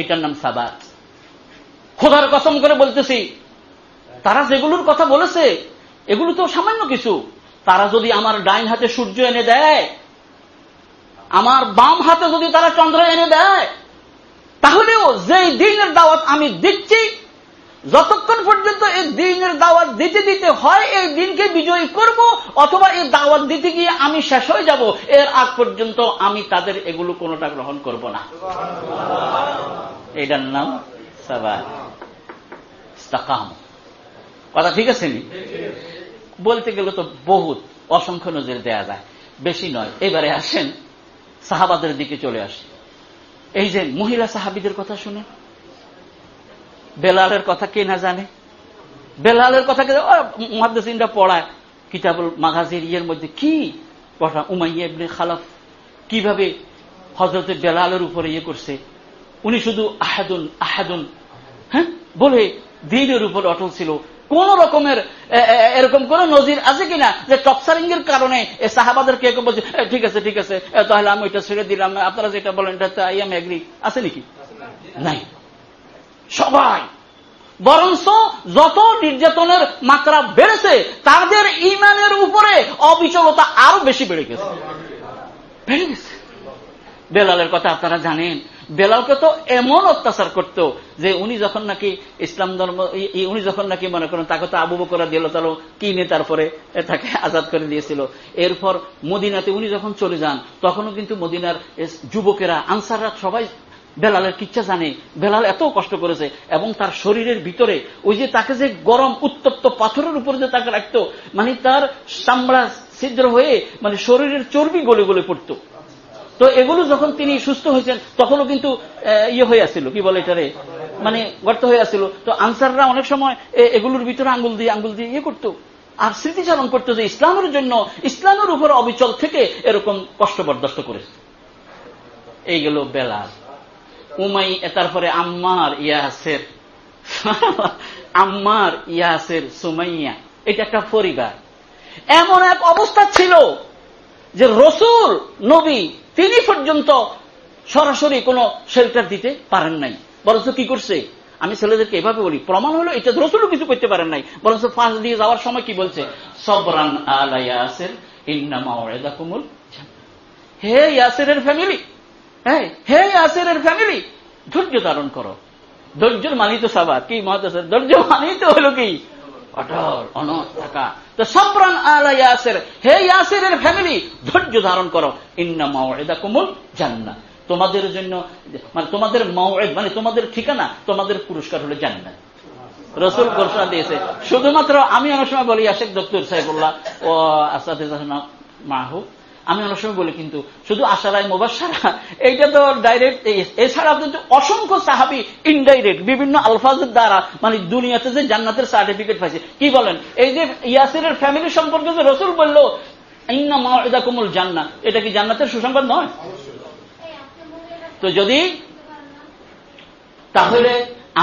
এটার নাম সাবাত। খোদার কসম করে বলতেছি, তারা যেগুলোর কথা বলেছে, এগুলো তো সামান্য কিছু। তারা যদি আমার ডাইন হাতে সূর্য এনে দেয়, আমার বাম হাতে যদি তারা চন্দ্র এনে দেয়, তাহলেও যে দিনের দাওয়াত আমি দিচ্ছি যতক্ষণ পর্যন্ত এই দিনের দাওয়াত দিতে দিতে হয়, এই দিনকে বিজয়ী করব, অথবা এই দাওয়াত দিতে গিয়ে আমি শেষ হয়ে যাব, এর আগ পর্যন্ত আমি তাদের এগুলো কোনোটা গ্রহণ করব না। এটার নাম কথা ঠিক আছে নি? বলতে গেলে তো বহুত, অসংখ্য নজর দেয়া যায়। বেশি নয়। এবারে আসেন, সাহাবাদের দিকে চলে আসে। এই যে মহিলা সাহাবিদের কথা শুনে বেলালের কথা কে না জানে? বেলালের কথা মহাদিনটা পড়ায়। কিতাবুল মাগাজির ইয়ের মধ্যে কি পড়া? উমাইয়া খালাফ কীভাবে হজরতের বেলালের উপরে ইয়ে করছে? উনি শুধু আহাদুন আহাদুন হ্যাঁ? বলে দিনের উপর অটল ছিল। কোন রকমের এরকম কোন নজির আছে কিনা? যে টপসারিং এর কারণে সাহাবাদের কে বলছে ঠিক আছে ঠিক আছে তাহলে আমি ওইটা ছেড়ে দিলাম আপনারা যেটা বলেন এটা আই এম এগ্রি আছে নাকি? নাই। সবাই। বরঞ্চ যত নির্যাতনের মাত্রা বেড়েছে, তাদের ইমানের উপরে অবিচলতা আরও বেশি বেড়ে গেছে। বেড়ে গেছে। বেলালের কথা আপনারা জানেন। বেলালকে তো এমন অত্যাচার করত যে উনি যখন নাকি ইসলাম ধর্ম উনি যখন নাকি মনে করেন তাকে তো আবু বকরা দিল তাহলে কিনে তারপরে তাকে আজাদ করে দিয়েছিল। এরপর মদিনাতে উনি যখন চলে যান, তখনও কিন্তু মদিনার যুবকেরা, আনসাররা সবাই বেলালের কিচ্ছা জানে। বেলাল এত কষ্ট করেছে এবং তার শরীরের ভিতরে ওই যে তাকে যে গরম উত্তপ্ত পাথরের উপরে যে তাকে রাখতো মানে তার চামড়া ছিদ্র হয়ে মানে শরীরের চর্বি গলে গলে পড়ত। তো এগুলো যখন তিনি সুস্থ হয়েছেন, তখনও কিন্তু ইয়ে হয়ে আসছিল কি বলে এটারে? মানে গর্ত হয়ে আসছিল তো আনসাররা অনেক সময় এগুলোর ভিতরে আঙ্গুল দিয়ে আঙ্গুল দিয়ে ইয়ে করতো। আর স্মৃতিচারণ করতো যে ইসলামের জন্য, ইসলামের উপর অবিচল থেকে এরকম কষ্ট বরদাস্ত করেছে। এই গেল বেলাল। উমাই, তারপরে আম্মার ইয়াসের। আম্মার ইয়াসের সুমাইয়া, এটা একটা পরিবার। এমন এক অবস্থা ছিল যে রসুল, নবী, তিনি পর্যন্ত সরাসরি কোন শেল্টার দিতে পারেন নাই। বরঞ্চ কি করছে? আমি ছেলেদেরকে এভাবে বলি, প্রমাণ হলো এটা রসুলও কিছু করতে পারেন নাই। বরঞ্চ ফাঁস দিয়ে যাওয়ার সময় কি বলছে? সবরান আলাইয়াসের ইন্নামা ওয়েদা কুমুল হে ইয়াসের ফ্যামিলি হ্যাঁ হে ইয়াসের ফ্যামিলি ধৈর্য ধারণ করো। ধৈর্যের মানিত সাবা কি মহাদাস ধৈর্য মানিত হলো কি? অটল অনর থাকা। তো আলা ইয়াসের, হে ইয়াসের ফ্যামিলি ধৈর্য ধারণ করো। ইন্না মাওয়েদা কুমুল তোমাদের জন্য মানে তোমাদের মাওয়েদ মানে তোমাদের ঠিকানা, তোমাদের পুরস্কার হলো জান্নাত রসুল ঘোষণা দিয়েছে, শুধুমাত্র আমি অনেক সময় বলি আশেখ দপ্তর সাহেবুল্লাহ, ও আসাদ মাহু আমি অনেক সময় বলি কিন্তু, শুধু আশারায় মোবাসারা এইটা তো ডাইরেক্ট এছাড়া কিন্তু অসংখ্য সাহাবি ইনডাইরেক্ট বিভিন্ন আলফাজের দ্বারা মানে দুনিয়াতে যে জান্নাতের সার্টিফিকেট পাইছে। কি বলেন? এই যে ইয়াসিরের ফ্যামিলি সম্পর্কে যে রসুল বলল, ইন্না মা এটা কোমল জান্না এটা কি জান্নাতের সুসংবাদ নয়? তো যদি, তাহলে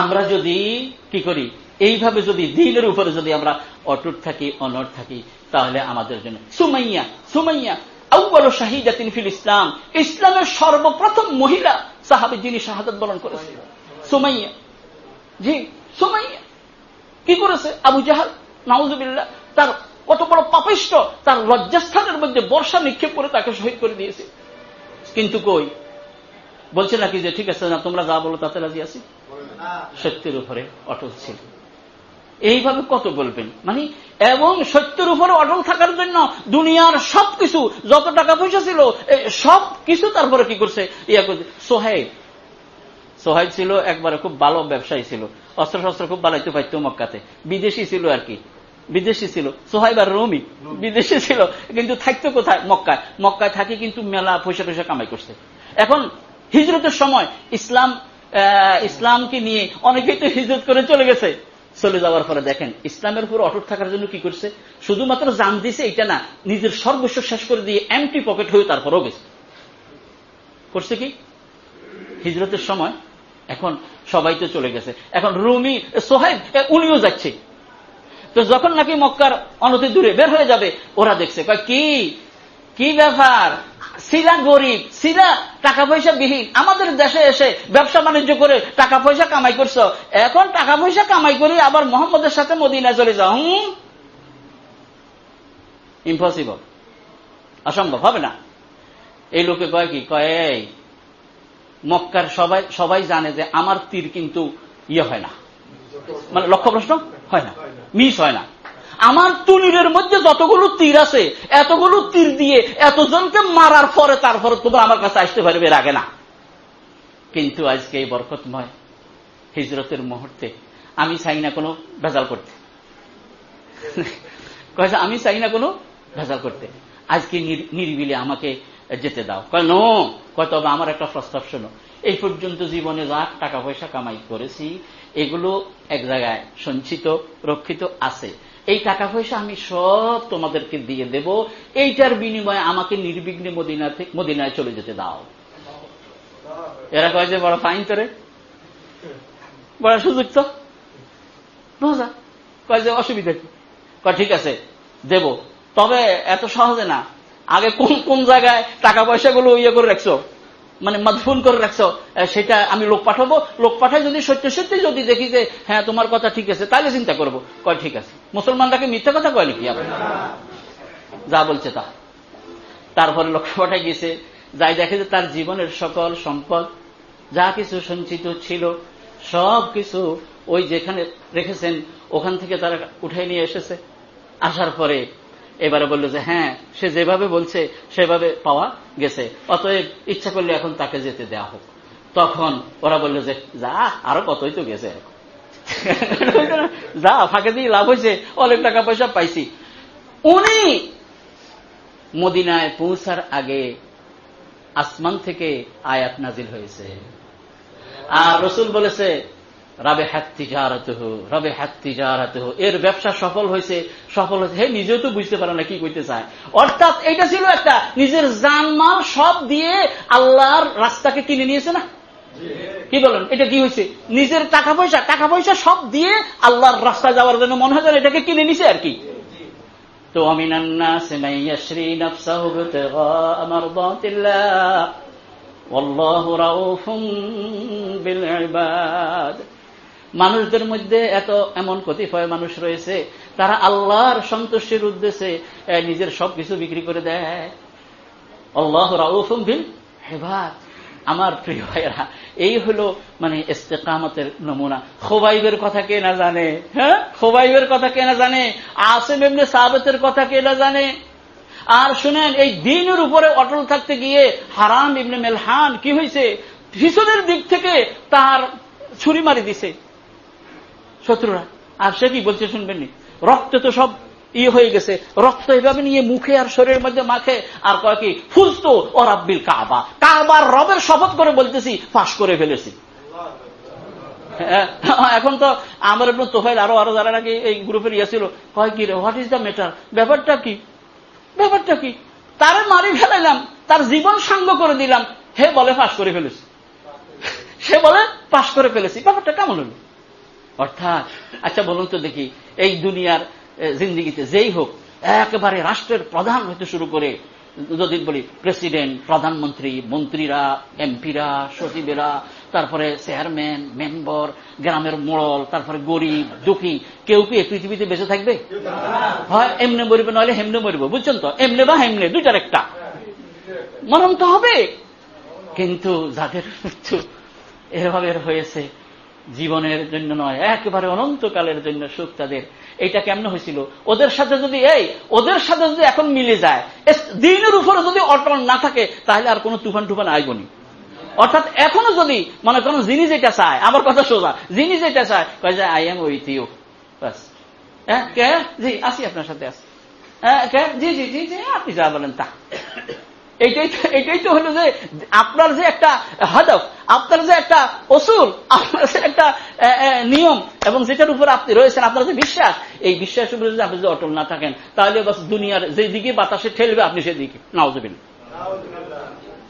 আমরা যদি কি করি? এইভাবে যদি দিনের উপরে যদি আমরা অটুট থাকি, অনট থাকি, তাহলে আমাদের জন্য সুমাইয়া সুমাইয়া আউ্বাল শাহিদাতিন ফিল ইসলাম। ইসলামের সর্বপ্রথম মহিলা সাহাবি যিনি শাহাদত বরণ করেছে সুমাইয়া। জি সুমাইয়া। কি করেছে? আবু জাহাল নাউজুবিল্লাহ তার কত বড় পাপিষ্ট তার লজ্জাস্থানের মধ্যে বর্ষা নিক্ষেপ করে তাকে শহীদ করে দিয়েছে। কিন্তু কই? বলছে নাকি যে ঠিক আছে না তোমরা যা বলো তাতে রাজি আছি। সত্যের উপরে অটল ছিল। এইভাবে কত বলবেন? মানে এবং সত্যের উপরে অটল থাকার জন্য দুনিয়ার সব কিছু যত টাকা পয়সা ছিল সব কিছু তারপরে কি করছে? ইয়া করছে। সোহাইব সোহাইব ছিল একবারে খুব ভালো ব্যবসায়ী ছিল। অস্ত্র শস্ত্র খুব বানাইতে পাইতো মক্কাতে। বিদেশি ছিল আর কি। বিদেশি ছিল। সোহাইব আর রমি বিদেশি ছিল কিন্তু থাকতো কোথায়? মক্কায়। মক্কায় থাকি কিন্তু মেলা পয়সা টয়সা কামাই করছে। এখন হিজরতের সময় ইসলাম ইসলামকে নিয়ে অনেকেই তো হিজরত করে চলে গেছে। চলে যাওয়ার পরে দেখেন, ইসলামের উপর অটুট থাকার জন্য কি করছে? শুধুমাত্র জান দিছে এটা না, নিজের সর্বস্ব শেষ করে দিয়ে এমটি পকেট হয়ে তারপরও গেছে। করছে কি? হিজরতের সময় এখন সবাই তো চলে গেছে। এখন রুমি সোহেব উনিও যাচ্ছে। তো যখন নাকি মক্কার অনতি দূরে বের হয়ে যাবে, ওরা দেখছে কি? কি ব্যাপার? সিরা গরিব, সিরা টাকা পয়সা বিহীন। আমাদের দেশে এসে ব্যবসা বাণিজ্য করে টাকা পয়সা কামাই করছ। এখন টাকা পয়সা কামাই করি আবার মোহাম্মদের সাথে মদিনায় চলে যাও। ইম্পসিবল অসম্ভব, হবে না? এই লোকে কয় কি? কয় মক্কার সবাই সবাই জানে যে আমার তীর কিন্তু ইয়ে হয় না। মানে লক্ষ্য প্রশ্ন? হয় না। মিস হয় না। আমার তুলিরের মধ্যে যতগুলো তীর আছে, এতগুলো তীর দিয়ে এতজনকে মারার পরে তারপরে তোমরা আমার কাছে আসতে পারবে এর আগে না। কিন্তু আজকে এই বরকতময় হিজরতের মুহূর্তে আমি চাই না কোনো ভেজাল করতে। কয়েছে আমি চাই না কোনো ভেজাল করতে। আজকে নিরিবিলে আমাকে যেতে দাও। কয়, নো। কয়, তবে আমার একটা প্রস্তাব শোনো। এই পর্যন্ত জীবনে যা টাকা পয়সা কামাই করেছি, এগুলো এক জায়গায় সঞ্চিত, রক্ষিত আছে। এই টাকা পয়সা আমি সব তোমাদেরকে দিয়ে দেব। এইটার বিনিময়ে আমাকে নির্বিঘ্নে মদিনা থেকে মদিনায় চলে যেতে দাও। এরা কয় যে, বড় ফাইন করে বড় সুযোগ তো। বোঝা কয় যে, অসুবিধা কি? কয়, ঠিক আছে, দেব। তবে এত সহজে না। আগে কোন কোন জায়গায় টাকা পয়সাগুলো ইয়ে করে রাখছো? মানে মাদফুন করে রাখছো সেটা আমি লোক পাঠাবো। লোক পাঠাই যদি সত্য সত্যি যদি দেখি যে হ্যাঁ তোমার কথা ঠিক আছে, তাহলে চিন্তা করব। কয়, ঠিক আছে। মুসলমানরাকে মিথ্যা কথা কয় নাকি যা বলছে তা। তারপরে লক্ষ্য পাঠাই গেছে যাই দেখে যে তার জীবনের সকল সম্পদ, যা কিছু সঞ্চিত ছিল, সব কিছু ওই যেখানে রেখেছেন, ওখান থেকে তারা উঠে নিয়ে এসেছে। আসার পরে এবারে বলল যে হ্যাঁ সে যেভাবে বলছে, সেভাবে পাওয়া গেছে। অতএব ইচ্ছা করলে এখন তাকে যেতে দেয়া হোক। তখন ওরা বলল যে, যা, আরও কতই তো গেছে যা, ফাঁকে দিয়ে লাভ হয়েছে, অনেক টাকা পয়সা পাইছি। উনি মদিনায় পৌঁছার আগে আসমান থেকে আয়াত নাজিল হয়েছে। আর রসুল বলেছে রবে হাত্তি জারাতহ রবে হাত্তি জারাতহ এর ব্যবসা সফল হয়েছে সফল হয়েছে হে নিজেও তো বুঝতে পারে না কি করতে চায় অর্থাৎ এটা ছিল একটা নিজের জানমাল সব দিয়ে আল্লাহর রাস্তাকে কিনে নিয়েছে না কি বলেন এটা কি হয়েছে নিজের টাকা পয়সা টাকা পয়সা সব দিয়ে আল্লাহর রাস্তা যাওয়ার জন্য মনে হয় এটাকে কিনে নিছে আর কি তো অমিনান্না সেমাইয়াশ্রী নফসাহ মারদাতিল্লাহ والله رؤوف بالعباد মানুষদের মধ্যে এত এমন কতিপয় মানুষ রয়েছে, তারা আল্লাহর সন্তুষ্টির উদ্দেশ্যে নিজের সবকিছু বিক্রি করে দেয়। আল্লাহ রাউফুম বিল হেবাদ আমার প্রিয় ভাইয়েরা, এই হলো মানে ইস্তেকামতের নমুনা। খোবাইবের কথা কে না জানে? হ্যাঁ? খোবাইবের কথা কে না জানে? আসেম এমনি সাবেতের কথা কে না জানে? আর শুনেন, এই দিনের উপরে অটল থাকতে গিয়ে হারাম ইবনে মেলহান কি হয়েছে পিছনের দিক থেকে তার ছুরি মারি দিছে। শত্রুরা। আর সে কি বলছে শুনবেননি রক্ত তো সব ইয়ে হয়ে গেছে। রক্ত এভাবে নিয়ে মুখে আর শরীরের মধ্যে মাখে। আর কয় কি? ফুলতো ও রাব্বিল কাবা। কাবার রবের শপথ করে বলতেছি ফাঁস করে ফেলেছি। হ্যাঁ, এখন তো আমার একটু তোফাইল আরও আরও যারা নাকি এই গ্রুপের ইয়ে ছিল কয় কি রে হোয়াট ইজ দ্য ম্যাটার ব্যাপারটা কি? ব্যাপারটা কি? তারে মারি ফেলাইলাম তার জীবন সাঙ্গ করে দিলাম। হে বলে ফাঁস করে ফেলেছি। সে বলে পাশ করে ফেলেছি। ব্যাপারটা কেমন হলো? অর্থাৎ আচ্ছা বলুন তো দেখি, এই দুনিয়ার জিন্দিগিতে যেই হোক, একেবারে রাষ্ট্রের প্রধান হতে শুরু করে, যদি বলি প্রেসিডেন্ট, প্রধানমন্ত্রী, মন্ত্রীরা, এমপিরা, সচিবেরা, তারপরে চেয়ারম্যান, মেম্বর, গ্রামের মোড়ল, তারপরে গরিব, দুঃখী, কেউ কি পৃথিবীতে বেঁচে থাকবে? হয়, এমনে মরিবে, নইলে হেমনে মরিব, বুঝছেন তো? এমনে বা হেমনে, দুইটার একটা। মরণ তো হবে। কিন্তু যাদের এভাবে হয়েছে জীবনের জন্য নয়, একেবারে অনন্তকালের জন্য সুখ তাদের। এইটা কেমন হয়েছিল? ওদের সাথে যদি এই, ওদের সাথে যদি এখন মিলে যায় দিনের উপরে যদি অটল না থাকে, তাহলে আর কোন তুফান টুফান আইবনি অর্থাৎ এখনও যদি, মনে করেন যিনি যেটা চায়, আমার কথা সোজা, যিনি যেটা চায়, কয়ে যায় আই এম বাস। হ্যাঁ কে? জি, আসি আপনার সাথে, আসি। হ্যাঁ জি জি জি জি, আপনি যা বলেন তা। এইটাই এটাই তো হলো যে, আপনার যে একটা হাদফ আপনার যে একটা অসুল আপনার যে একটা নিয়ম, এবং যেটার উপর আপনি রয়েছেন, আপনার যে বিশ্বাস, এই বিশ্বাসের উপরে যদি আপনি যদি অটল না থাকেন, তাহলে বাস দুনিয়ার যে দিকে বাতাসে ঠেলবে, আপনি সেদিকে। নাও দেবেন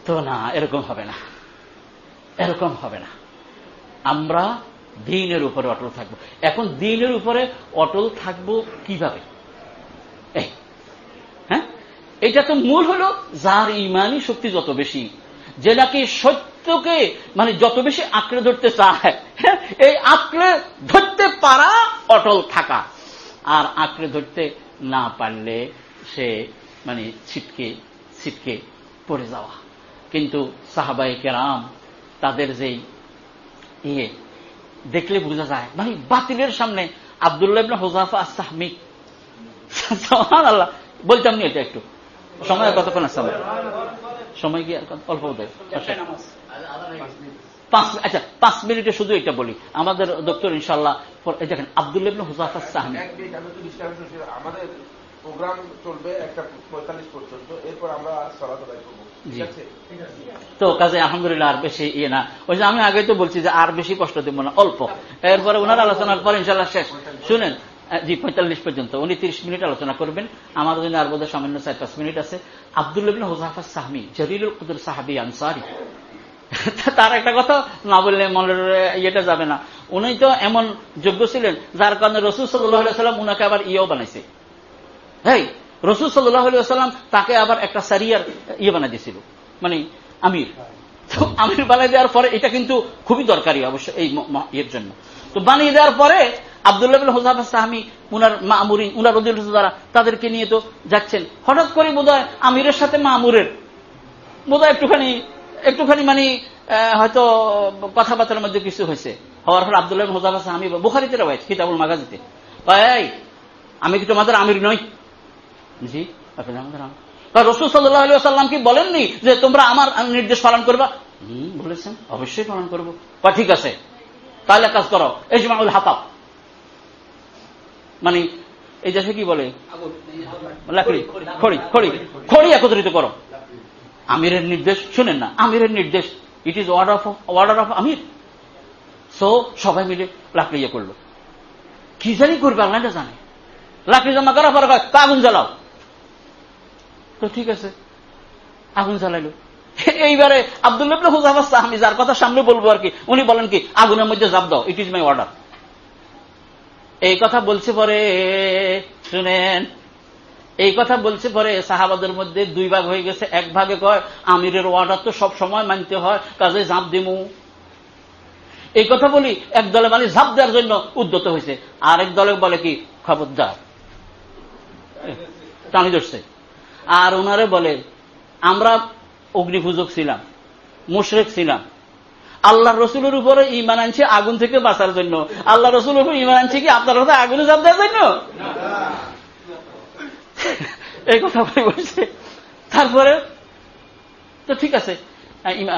তো না, এরকম হবে না। এরকম হবে না। আমরা দিনের উপরে অটল থাকব। এখন দিনের উপরে অটল থাকব কীভাবে? হ্যাঁ? এটা তো মূল হলো, যার ইমানই শক্তি যত বেশি, যে নাকি সত্যকে মানে যত বেশি আঁকড়ে ধরতে চায়, এই আঁকড়ে ধরতে পারা অটল থাকা। আর আঁকড়ে ধরতে না পারলে সে মানে ছিটকে ছিটকে পড়ে যাওয়া। কিন্তু সাহাবাই কেরাম তাদের যেই ইয়ে দেখলে বোঝা যায় মানে বাতিলের সামনে আবদুল্লাহ হোজাফা সাহমিক আল্লাহ বলতাম নি এটা একটু। সময় কতক্ষণ আছে সময় কি অল্প আচ্ছা পাঁচ মিনিটে শুধু এটা বলি। আমাদের ডক্টর ইনশাল্লাহ দেখেন আবদুল্লাহ হুজাফা সাহমি আমাদের প্রোগ্রাম চলবে একটা পঁয়তাল্লিশ পর্যন্ত। এরপর আমরা তো কাজে আলহামদুলিল্লাহ আর বেশি ইয়ে না। ওই যে আমি আগে তো বলছি যে আর বেশি কষ্ট দেবো না অল্প। এরপরে ওনার আলোচনার পর ইনশাল্লাহ শেষ। শুনেন জি পঁয়তাল্লিশ পর্যন্ত। উনি তিরিশ মিনিট আলোচনা করবেন। আমার জন্য আর বোধহয় সামান্য চার পাঁচ মিনিট আছে। আবদুল্লাবিন হোজাফা সাহমি জরিরুল কুদুর সাহাবি আনসারি। তার একটা কথা না বললে মনের ইয়েটা যাবে না। উনি তো এমন যোগ্য ছিলেন, যার কারণে রসুল সাল্লাহ সাল্লাম উনাকে আবার ইয়েও বানাইছে। হ্যাঁ রসুল সাল্লাহ সাল্লাম তাকে আবার একটা সারিয়ার ইয়ে বানাই দিয়েছিল মানে আমির। তো আমির বানাই দেওয়ার পরে এটা কিন্তু খুবই দরকারি অবশ্য এই ইয়ের জন্য। তো বানিয়ে দেওয়ার পরে আবদুল্লাহ হোজাফা সাহামি উনার মামুরি উনার রদিল দ্বারা তাদেরকে নিয়ে তো যাচ্ছেন। হঠাৎ করে বোধ আমিরের সাথে মামুরের বোধ একটুখানি একটুখানি মানে হয়তো কথাবার্তার মধ্যে কিছু হয়েছে। হওয়ার পর আবদুল্লাহ হোজাফা সাহামি বুখারিতে রয়েছে কিতাবুল মাগাজিতে এই আমি কি তোমাদের আমির নই? জি আমাদের রসুল সাল্লাহ সাল্লাম কি বলেননি যে তোমরা আমার নির্দেশ পালন করবা? হম বলেছেন অবশ্যই পালন করব। ঠিক আছে তাহলে কাজ করো এই এজমাউল হাতাব। মানে এই দেশে কি বলে? লাকড়ি খড়ি খড়ি খড়ি একত্রিত করো। আমিরের নির্দেশ, শুনেন না, আমিরের নির্দেশ it is order of order of Aamir so সবাই মিলে লাকড়ি ইয়ে করল। কি জানি করবে, আল্লাহ জানে। লাকড়ি জমা করার পর আগুন জ্বালাও। তো ঠিক আছে, আগুন জ্বালাইলো। এইবারে আবদুল্লাহ হুজাফা আমি যার কথা সামনে বলব আর কি, উনি বলেন কি, আগুনের মধ্যে জাপ দাও ইট ইজ মাই অর্ডার এই কথা বলছে পরে, শুনেন এই কথা বলছে পরে সাহাবাদের মধ্যে দুই ভাগ হয়ে গেছে। এক ভাগে কয়, আমিরের অর্ডার তো সব সময় মানতে হয়, কাজে ঝাঁপ দিমু। এই কথা বলি, এক দলে মানে ঝাঁপ দেওয়ার জন্য উদ্যত হয়েছে। আর এক দলে বলে কি, খবরদার। টানি ধরছে। আর ওনারে বলে, আমরা অগ্নিপূজক ছিলাম, মুশরেক ছিলাম। আল্লাহ রসুলের উপরে ইমান আনছে আগুন থেকে বাঁচার জন্য। আল্লাহ রসুলের উপর ইমান আনছে কি আপনার কথা আগুনে জাপ দেওয়ার জন্য? এই কথা বলে বলছে তারপরে, তো ঠিক আছে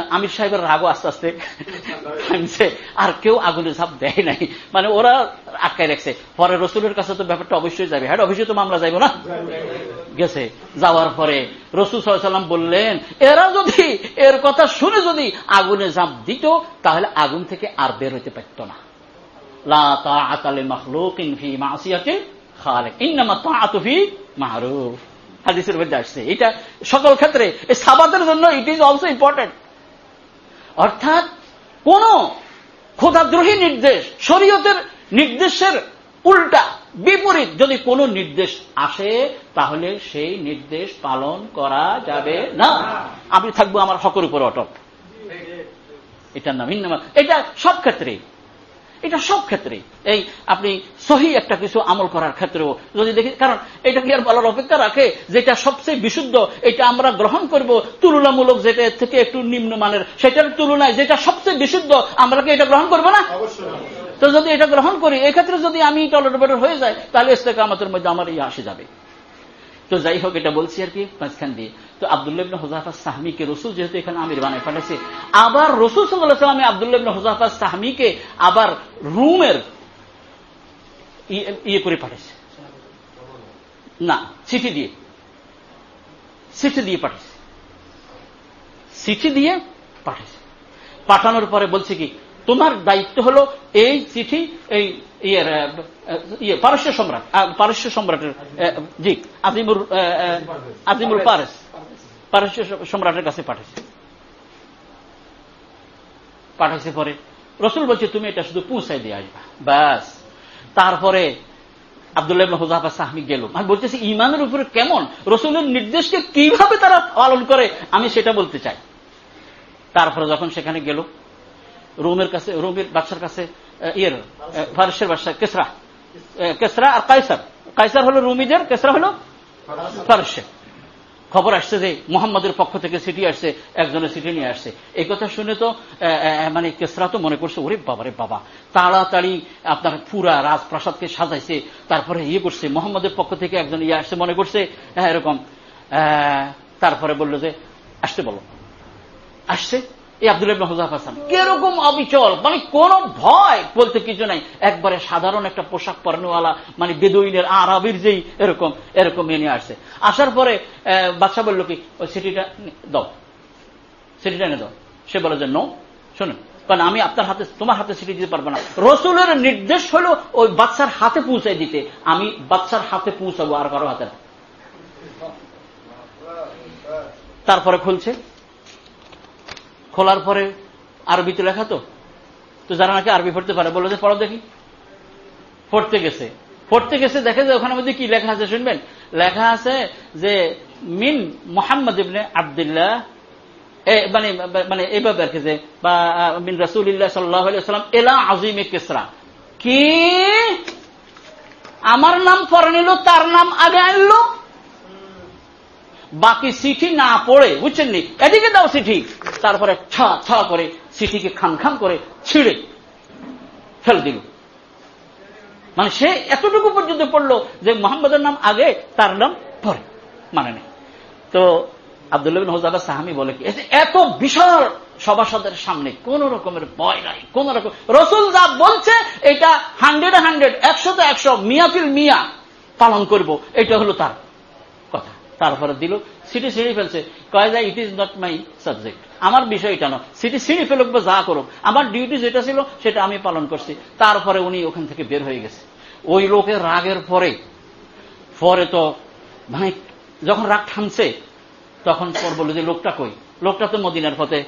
আমির সাহেবের রাগও আস্তে আস্তে থামছে আর কেউ আগুনে ঝাঁপ দেয় নাই। মানে ওরা আটকায় রাখছে। পরে রসুলের কাছে তো ব্যাপারটা অবশ্যই যাবে। হ্যাঁ অবশ্যই তো মামলা যাইব না? গেছে। যাওয়ার পরে রসুল সাল্লাম বললেন, এরা যদি, এর কথা শুনে যদি আগুনে ঝাঁপ দিত, তাহলে আগুন থেকে আর বের হইতে পারত না। লা তাআতালে মাখলুকিন ফি মাসিয়াতি খালিক। ইন্নামা তাআতু ফি মারুফ হাদিসের মধ্যে আসছে। এটা সকল ক্ষেত্রে, এই সাবাতের জন্য ইট ইজ অলসো ইম্পর্টেন্ট অর্থাৎ, কোন খোদাদ্রোহী নির্দেশ, শরীয়তের নির্দেশের উল্টা, বিপরীত যদি কোন নির্দেশ আসে, তাহলে সেই নির্দেশ পালন করা যাবে না। আমি থাকব আমার হকের উপর অটক এটার নাম এটা সব ক্ষেত্রে এটা সব ক্ষেত্রে এই আপনি সহি একটা কিছু আমল করার ক্ষেত্রেও। যদি দেখি কারণ এটা কি আর বলার অপেক্ষা রাখে? যেটা সবচেয়ে বিশুদ্ধ এটা আমরা গ্রহণ করব তুলনামূলক যেটা এর থেকে একটু নিম্নমানের সেটার তুলনায় যেটা সবচেয়ে বিশুদ্ধ আমরা কি এটা গ্রহণ করব না? তো যদি এটা গ্রহণ করি এক্ষেত্রে যদি আমি টলরেট হয়ে যায় তাহলে ইস্তেকা আমাদের মধ্যে আমার ইয়ে আসে যাবে। তো যাই হোক এটা বলছি আর কি মাঝখান দিয়ে। তো আবদুল্লাবিন হুজাফা সাহমিকে রসুল যেহেতু এখানে আমির বানায় পাঠাইছে আবার রসুল সাল্লাহ সাল্লামে আবদুল্লাবিন হুজাফা সাহমিকে আবার রুমের ইয়ে করে পাঠাইছে। না, চিঠি দিয়ে। চিঠি দিয়ে পাঠাইছে। চিঠি দিয়ে পাঠাইছে। পাঠানোর পরে বলছে কি, তোমার দায়িত্ব হলো এই চিঠি, এই ইয়ে পারস্য সম্রাট পারস্য সম্রাটের জি আজিমুর আজিমুর পারস, পারস্য সম্রাটের কাছে পাঠাইছে। পাঠাইছে পরে, রসুল বলছে, তুমি এটা শুধু পৌঁছাই দিয়ে আসবা। ব্যাস। তারপরে আবদুল্লাহ হুজাফা সাহমি গেল। আমি বলতেছি ইমানের উপরে কেমন? রসুলের নির্দেশকে কীভাবে তারা পালন করে? আমি সেটা বলতে চাই। তারপরে যখন সেখানে গেল, রোমের কাছে, রোমের বাচ্চার কাছে ইয়ের ফারসের বাচ্চা কেসরা কেসরা আর কাইসার কাইসার হলো রুমিদের, কেসরা হলো ফারসে খবর আসছে যে মোহাম্মদের পক্ষ থেকে সিটি আসছে, একজনের সিটি নিয়ে আসছে। এই কথা শুনে তো মানে কেসরা তো মনে করছে, ওরে বাবা রে বাবা, তাড়াতাড়ি আপনার পুরা রাজপ্রাসাদকে সাজাইছে, তারপরে ইয়ে করছে, মোহাম্মদের পক্ষ থেকে একজন ইয়ে আসছে মনে করছে হ্যাঁ এরকম তারপরে বলল যে আসতে বলো। আসছে? এই আব্দুল হুজাফ হাসান কীরকম অবিচল মানে কোন ভয় বলতে কিছু নাই। একবারে সাধারণ একটা পোশাক পরানোওয়ালা মানে বেদুইনের, আরবির যেই এরকম এরকম এনে আসছে। আসার পরে বাচ্চা বলল কি, ওই সিটিটা দাও। সিটিটা এনে দাও। সে বলে যে, নো, শোনেন, কারণ আমি আপনার হাতে, তোমার হাতে সিটি দিতে পারব না। রসুলের নির্দেশ হলো ওই বাচ্চার হাতে পৌঁছাই দিতে। আমি বাচ্চার হাতে পৌঁছাবো আর কারও হাতে তারপরে খুলছে। খোলার পরে আরবিতে লেখা তো? তো যারা নাকি আরবি পড়তে পারে বলো যে পড়ো দেখি। পড়তে গেছে। পড়তে গেছে, দেখে যে ওখানে মধ্যে কি লেখা আছে শুনবেন? লেখা আছে যে, মিন মোহাম্মদ ইবনে আবদুল্লাহ মানে মানে এইভাবে আর কি যে, বা, মিন রাসুল্লাহ সাল্লাম এলা আজিম কেসরা। কি? আমার নাম পরে নিল, তার নাম আগে আনলো। বাকি চিঠি না পড়ে, বুঝছেন নি? এদিকে দাও চিঠি। তারপরে ছা ছা করে চিঠিকে খান খান করে ছিঁড়ে ফেল দিল। মানে সে এতটুকু পর্যন্ত পড়ল যে মোহাম্মদের নাম আগে তার নাম পরে মানে নেই। তো আবদুল্লাহ হোজাবা সাহামি বলে কি, এত বিশাল সভাসদের সামনে কোন রকমের ভয় নাই, কোন রকম রসুল যা বলছে, এটা হান্ড্রেড হান্ড্রেড একশো তো একশো মিয়াফিল মিয়া পালন করব, এটা হলো তার তারপরে দিল সিটি ছিঁড়ে ফেলছে। কয় যায় it is not my subject আমার বিষয় এটা নয় সিটি ছিঁড়ে ফেলুক বা যা করুক, আমার ডিউটি যেটা ছিল, সেটা আমি পালন করছি। তারপরে উনি ওখান থেকে বের হয়ে গেছে। ওই লোকের রাগের পরে পরে তো মানে যখন রাগ থামছে, তখন পর বলল যে, লোকটা কই? লোকটা তো মদিনার পথে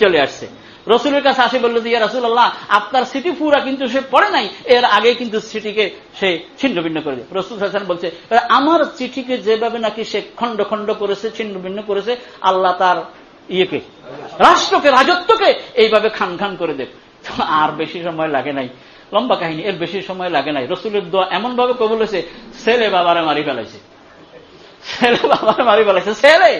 চলে আসছে। রসুলের কাছে আসে বলল যে রসুল আল্লাহ আপনার সিটি পুরা কিন্তু সে পড়ে নাই, এর আগে কিন্তু সিটিকে সে ছিন্ন ভিন্ন করে দেয় রসুল হাসান বলছে আমার চিঠিকে যেভাবে নাকি সে খণ্ড খণ্ড করেছে, ছিন্ন ভিন্ন করেছে, আল্লাহ তার ইয়েকে, রাষ্ট্রকে, রাজত্বকে এইভাবে খান খান করে দেব। আর বেশি সময় লাগে নাই, লম্বা কাহিনী, এর বেশি সময় লাগে নাই। রসুলের দোয়া এমন ভাবে কবল হয়েছে, ছেলে বাবারে মারি ফেলাইছে। ছেলে বাবারে মারি ফেলাইছে, ছেলে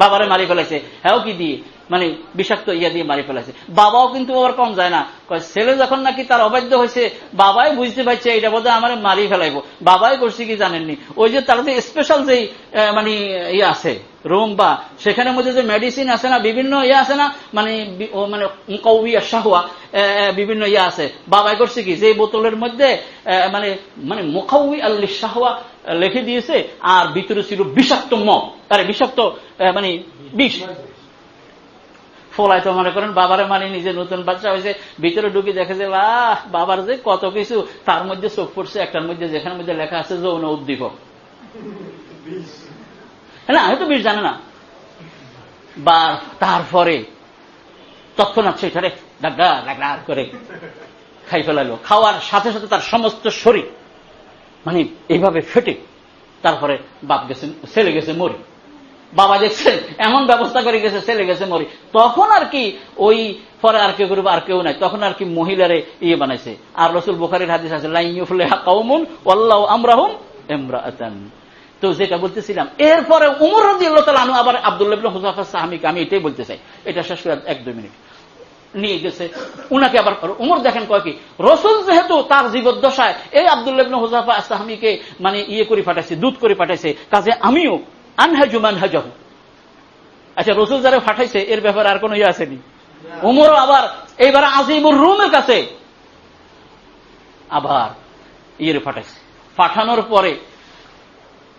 বাবারে মারি ফেলাইছে। হ্যাঁ কি দিয়ে? মানে বিষাক্ত ইয়া দিয়ে মারি ফেলাইছে বাবাও কিন্তু আবার কম যায় না। ছেলে যখন নাকি তার অবাধ্য হয়েছে, বাবাই বুঝতে পারছে, এটা বোধ আমার মারি ফেলাইবো। বাবাই করছে কি জানেননি? ওই যে তার যে স্পেশাল যে মানে ইয়ে আছে রোম বা, সেখানের মধ্যে যে মেডিসিন আছে না, বিভিন্ন ইয়ে আছে না মানে মানে কৌবিয়া শাহুয়া বিভিন্ন ইয়ে আছে। বাবাই করছে কি? যে বোতলের মধ্যে মানে মানে মোকাউই আল্লি শাহুয়া লিখে দিয়েছে, আর ভিতরে ছিল বিষাক্ত ম আরে, বিষাক্ত মানে বিষ। ফলায় তো মনে করেন বাবারে মানে নিজে নতুন বাচ্চা হয়েছে, ভিতরে ঢুকে দেখে যে বাহ বাবার যে কত কিছু। তার মধ্যে চোখ পড়ছে, একটার মধ্যে যেখানে মধ্যে লেখা আছে, যৌন উদ্দীপক। না হয়তো বিষ জানে না। বা তারপরে তৎক্ষণাৎ সেটারে ডাগা করে খাই ফেলালো। খাওয়ার সাথে সাথে তার সমস্ত শরীর মানে এইভাবে ফেটে, তারপরে বাপ গেছে, ছেলে গেছে মরি। বাবা দেখছেন এমন ব্যবস্থা করে গেছে, ছেলে গেছে, মরি। তখন আর কি ওই পরে আর কেউ করব আর কেউ নাই। তখন আর কি মহিলারে ইয়ে বানাইছে। আর রসুল বুখারির হাদিস আছে লাইফুল্লাহ কাউমুন আল্লাহ আমরাহুম এমরাতান তো যেটা বলতেছিলাম, এরপরে উমর রাজি আল্লাহ তালা আনু আবার আবদুল্লাহ হুজাফা সাহামিকে আমি এটাই বলতে চাই। এটা শেষ করে এক, দুই মিনিট। নিয়ে গেছে। উনাকে আবার উমর দেখেন কয় কি, রসুল যেহেতু তার জীবদ্দশায় এই আবদুল্লাহ হুজাফা সাহামিকে মানে ইয়ে করে পাঠাইছে দুধ করে পাঠাইছে, কাজে আমিও আনহাজু মানহাজাহু। আচ্ছা রসুল যারা পাঠাইছে এর ব্যাপারে আর কোনো ইয়ে আসেনি? উমরও আবার, এইবার আজিমুর রুমের কাছে আবার ইয়ে পাঠাইছে পাঠানোর পরে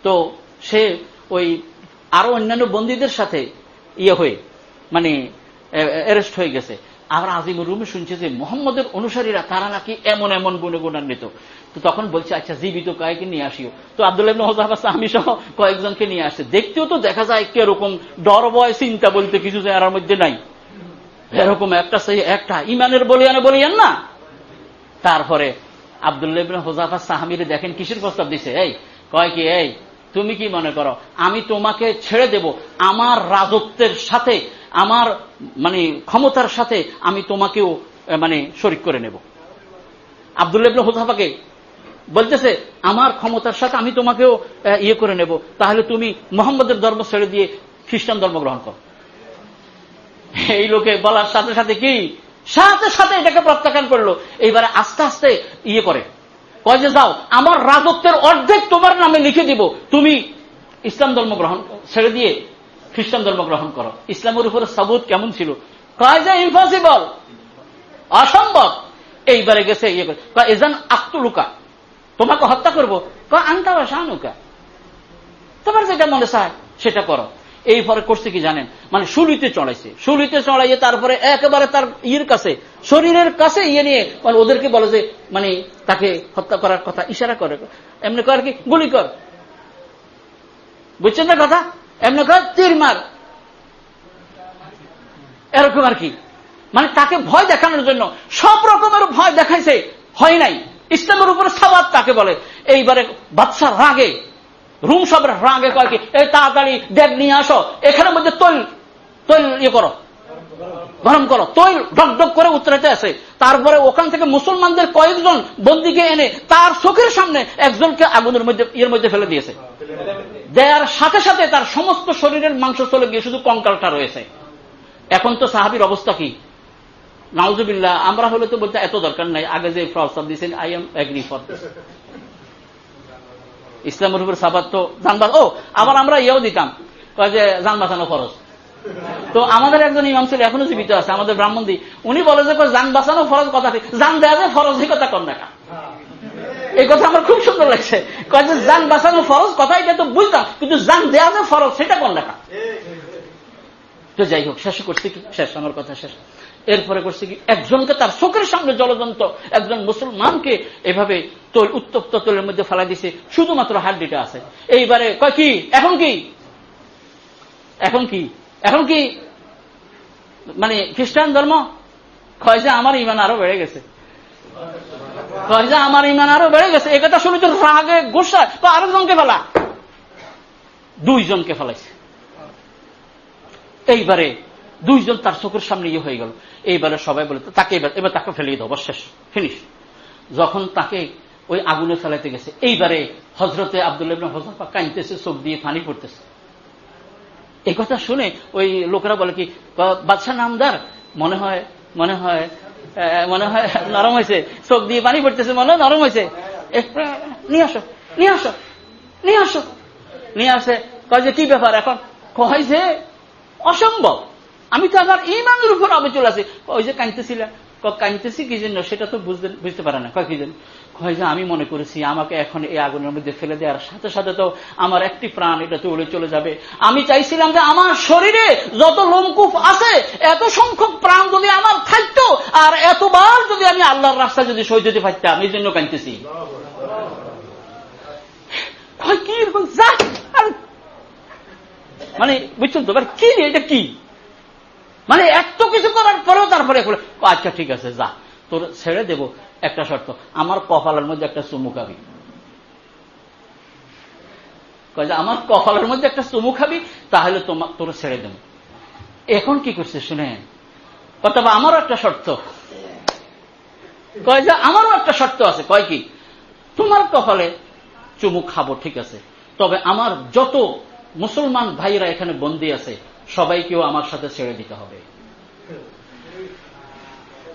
তো সে ওই আরও অন্যান্য বন্দীদের সাথে ইয়ে হয়ে মানে অ্যারেস্ট হয়ে গেছে। আবার আজিমুর রুমে শুনছে যে মোহাম্মদের অনুসারীরা তারা নাকি এমন এমন গুণে গুণান্বিত। তো তখন বলছে আচ্ছা জীবিত কয়েককে নিয়ে আসিও। তো আবদুল্লাহ আমি সহ কয়েকজনকে নিয়ে আসছে। দেখতেও তো দেখা যায় কীরকম ডর বয় চিন্তা বলতে কিছু চেহারার মধ্যে নাই। এরকম একটা সেই একটা, ইমানের বলিয়ানে বলিয়ান না। তারপরে আবদুল্লাহ হোজাফা সাহামিরে দেখেন কিসের প্রস্তাব দিছে? এই, কয় কি, এই, তুমি কি মনে করো, আমি তোমাকে ছেড়ে দেব, আমার রাজত্বের সাথে আমার মানে ক্ষমতার সাথে আমি তোমাকেও মানে শরিক করে নেব। আবদুল্লাহ হোজাফাকে বলতেছে, আমার ক্ষমতার সাথে আমি তোমাকেও ইয়ে করে নেব। তাহলে তুমি মোহাম্মদের ধর্ম ছেড়ে দিয়ে খ্রিস্টান ধর্ম গ্রহণ করো। এই লোকে বলার সাথে সাথে কি? সাথে সাথে এটাকে প্রত্যাখ্যান করল। এইবারে আস্তে আস্তে ইয়ে করে। কয় যে, যাও, আমার রাজত্বের অর্ধেক তোমার নামে লিখে দিব। তুমি ইসলাম ধর্ম গ্রহণ, ছেড়ে দিয়ে খ্রিস্টান ধর্ম গ্রহণ করো। ইসলামের উপরে সাবুত কেমন ছিল? যে ইম্পসিবল অসম্ভব। এইবারে গেছে ইয়ে করে। এজান আক্তুলুকা, তোমাকে হত্যা করব। আনতা শাহানুকা তোমার যেটা মনে চায় সেটা করো। এই পরে করছে কি জানেন? মানে শুলিতে চড়াইছে। শুলিতে চড়াইয়ে তারপরে একেবারে তার ইয়ের কাছে, শরীরের কাছে ইয়ে নিয়ে মানে ওদেরকে বলে যে মানে তাকে হত্যা করার কথা ইশারা করে। এমনি কর কি, গুলি কর। বুঝছেন না কথা? এমনি করে তীর মার। এরকম আর কি। মানে তাকে ভয় দেখানোর জন্য সব রকমের ভয় দেখাইছে, হয় নাই। ইসলামের উপরে সাবাদ তাকে বলে? এইবারে বাদশার রাগে, রুম সব রাগে কয় কি, এই তাড়াতাড়ি ডেক নিয়ে আসো। এখানের মধ্যে তৈল তৈল ইয়ে করো। গরম করো। তৈল ডক করে উত্তরাতে আসে। তারপরে ওখান থেকে মুসলমানদের কয়েকজন বন্দিকে এনে তার চোখের সামনে একজনকে আগুনের মধ্যে, ইয়ের মধ্যে ফেলে দিয়েছে। দেয়ার সাথে সাথে তার সমস্ত শরীরের মাংস চলে গিয়ে শুধু কঙ্কালটা রয়েছে। এখন তো সাহাবির অবস্থা কি? নাউজুবিল্লা আমরা হলে তো বলতে এত দরকার নাই। আগে যে প্রস্তাব দিয়েছেন আই এম এগ্রি ফর ইসলামের উপর সাবাত তো জানবা ও, আবার আমরা ইয়েও দিতাম। যে জান বাঁচানো খরচ তো আমাদের একজন ইমাম ছিল, এখনও জীবিত আছে, আমাদের ব্রাহ্মণ দি উনি বলে যে যান বাঁচানো ফরজ কথা জান দেয়া যায় ফরজ এই কথা কম দেখা এই কথা আমার খুব সুন্দর লাগছে। কয় যে, যান বাঁচানো ফরজ কথা, এটা তো বুঝতাম কিন্তু জান দেয়া যায়, ফরজ, সেটা কোন? দেখা তো যাই হোক, শেষ করছি কি? শেষ, আমার কথা শেষ। এরপরে করছে কি? একজনকে তার চোখের সামনে জলযন্ত একজন মুসলমানকে এভাবে তোল, উত্তপ্ত তোলের মধ্যে ফেলা দিছে, শুধুমাত্র হাড্ডিটা আছে। এইবারে কয় কি? এখন কি? এখন কি? এখন কি মানে খ্রিস্টান ধর্ম কয় আমার ইমান আরও বেড়ে গেছে। কয় আমার ইমান আরও বেড়ে গেছে। এ কথা শুনে তো রাগে গোসা। তো আরেকজনকে ফেলা। দুইজনকে ফেলাইছে। এইবারে দুইজন তার চোখের সামনে ইয়ে হয়ে গেল। এইবারে সবাই বলে, তাকে এবার এবার তাকে ফেলিয়ে দেবো শেষ ফিনিশ। যখন তাকে ওই আগুনে ফেলাইতে গেছে, এইবারে হজরতে আবদুল্লাহ হজরফা কাঁদতেছে, চোখ দিয়ে পানি পড়তেছে। এই কথা শুনে ওই লোকেরা বলে কি বাদশাহ নামদার? মনে হয় মনে হয় মনে হয় নরম হয়েছে। চোখ দিয়ে পানি পড়তেছে, মনে হয় নরম হয়েছে। নিয়ে আসো নিয়ে আসো নিয়ে আসো। নিয়ে আসে, কয় যে, কি ব্যাপার এখন? কয় যে, অসম্ভব। আমি তো আমার ইমানের উপর অবিচল আছি। ওই যে কাঁদতেছিলাম কাঁদতেছি কি জন্য? সেটা তো বুঝতে পারে না। কয় কি জন্য? যে আমি মনে করেছি, আমাকে এখন এই আগুনের মধ্যে ফেলে দেওয়ার সাথে সাথে তো আমার একটি প্রাণ এটা তো উড়ে চলে যাবে। আমি চাইছিলাম যে আমার শরীরে যত লোমকুফ আছে, এত সংখ্যক প্রাণ যদি আমার থাকতো, আর এতবার যদি আমি আল্লাহর রাস্তা যদি সই দিতে পারতাম, এই জন্য কাঁদতেছি। কয় কি এরকম? যা! আর- মানে বুঝছেন তো? কি এটা কি? মানে এত কিছু করার পরেও তারপরে আচ্ছা ঠিক আছে, যা। তোর ছেড়ে দেব। একটা শর্ত, আমার কপালের মধ্যে একটা চুমু খাবি। আমার কপালের মধ্যে একটা চুমু খাবি, তাহলে তোমার তোর ছেড়ে দেব। এখন কি করছে শুনেন? অথবা আমারও একটা শর্ত। কয় যে আমারও একটা শর্ত আছে। কয় কি? তোমার কপালে চুমু খাব, ঠিক আছে। তবে আমার যত মুসলমান ভাইরা এখানে বন্দী আছে, সবাইকেও আমার সাথে ছেড়ে দিতে হবে।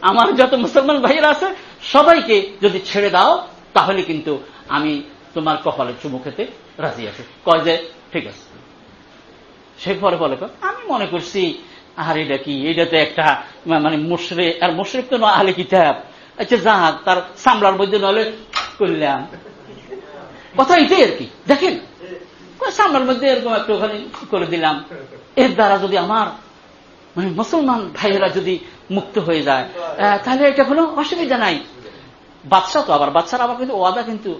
আমার যত মুসলমান ভাইরা আছে, সবাইকে যদি ছেড়ে দাও, তাহলে কিন্তু আমি তোমার কপালে চুমু খেতে রাজি আছি। কয় যে, ঠিক আছে। সে পরে বলে আমি মনে করছি, আর এটা কি? এটাতে একটা মানে মুশরে, আর মুশরিক তো নয়, আহলে কিতাব। আচ্ছা যা, তার সামলার মধ্যে নলে করলাম। কথা এটাই আর কি। দেখেন সামলার মধ্যে এরকম একটা ওখানে করে দিলাম। এর দ্বারা যদি আমার মানে মুসলমান ভাইয়েরা যদি মুক্ত হয়ে যায় তাহলে এটা কোনো অসুবিধা নাই। বাচ্চা তো আবার বাচ্চারা আবার কিন্তু ওয়াদা কিন্তু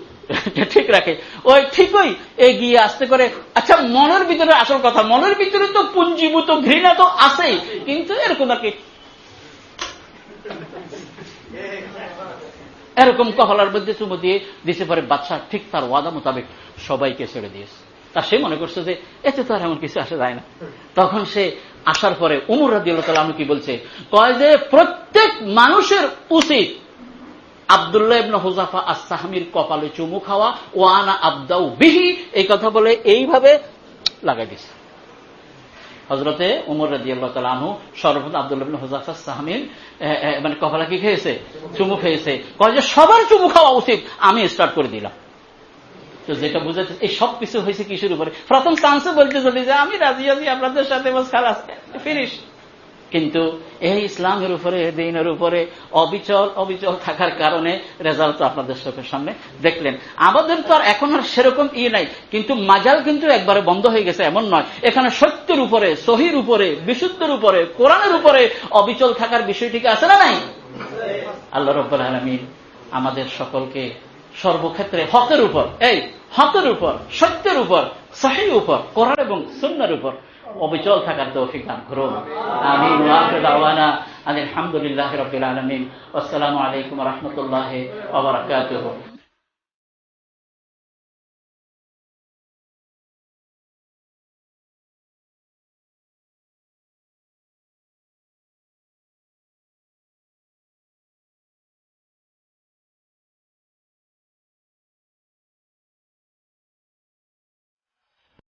ঠিক রাখে। ওই ঠিকই এগিয়ে আসতে করে। আচ্ছা মনের ভিতরে আসল কথা, মনের ভিতরে তো পুঞ্জীভূত ঘৃণা তো আছেই, কিন্তু এরকম আর কি। এরকম কহলার মধ্যে চুমু দিয়ে দিতে পারে বাচ্চা ঠিক তার ওয়াদা মোতাবেক সবাইকে ছেড়ে দিয়েছে। তা সে মনে করছে যে এতে তো আর এমন কিছু আসা যায় না। তখন সে আসার পরে উমর রাজি আল্লাহ কি বলছে? কয় যে, প্রত্যেক মানুষের উচিত আবদুল্লাহ ইবনা হুজাফা আসাহামির কপালে চুমু খাওয়া ও আনা আবদাউ বিহি, এই কথা বলে এইভাবে লাগাই দিছে। হজরতে উমর রাজি আল্লাহ তালা সর্বপ্রথম আবদুল্লাহ হুজাফা সাহামির মানে কপালা কি খেয়েছে? চুমু খেয়েছে। কয় যে, সবার চুমু খাওয়া উচিত, আমি স্টার্ট করে দিলাম। তো যেটা বুঝাচ্ছে, এই সব কিছু হয়েছে কিসের উপরে? প্রথম চান্সে বলতে চলি যে, আমি রাজি আছি, আপনাদের সাথে বাস খালাস ফিনিশ কিন্তু এই ইসলামের উপরে দিনের উপরে অবিচল অবিচল থাকার কারণে রেজাল্ট আপনাদের চোখের সামনে দেখলেন। আমাদের তো আর এখন আর সেরকম ইয়ে নাই, কিন্তু মাজাল কিন্তু একবারে বন্ধ হয়ে গেছে, এমন নয়। এখানে সত্যের উপরে, সহির উপরে, বিশুদ্ধের উপরে, কোরআনের উপরে অবিচল থাকার বিষয়টিকে আছে না নাই? আল্লাহ রব্বুল আলমিন আমাদের সকলকে সর্বক্ষেত্রে হকের উপর, এই হকের উপর, সত্যের উপর, সাহির উপর, কোরআন এবং সুন্নার উপর অবিচল থাকার তৌফিক দান করুন। আমি দাওয়ানা আলহামদুলিল্লাহ রবিল আলমিন। আসসালামু আলাইকুম রহমতুল্লাহ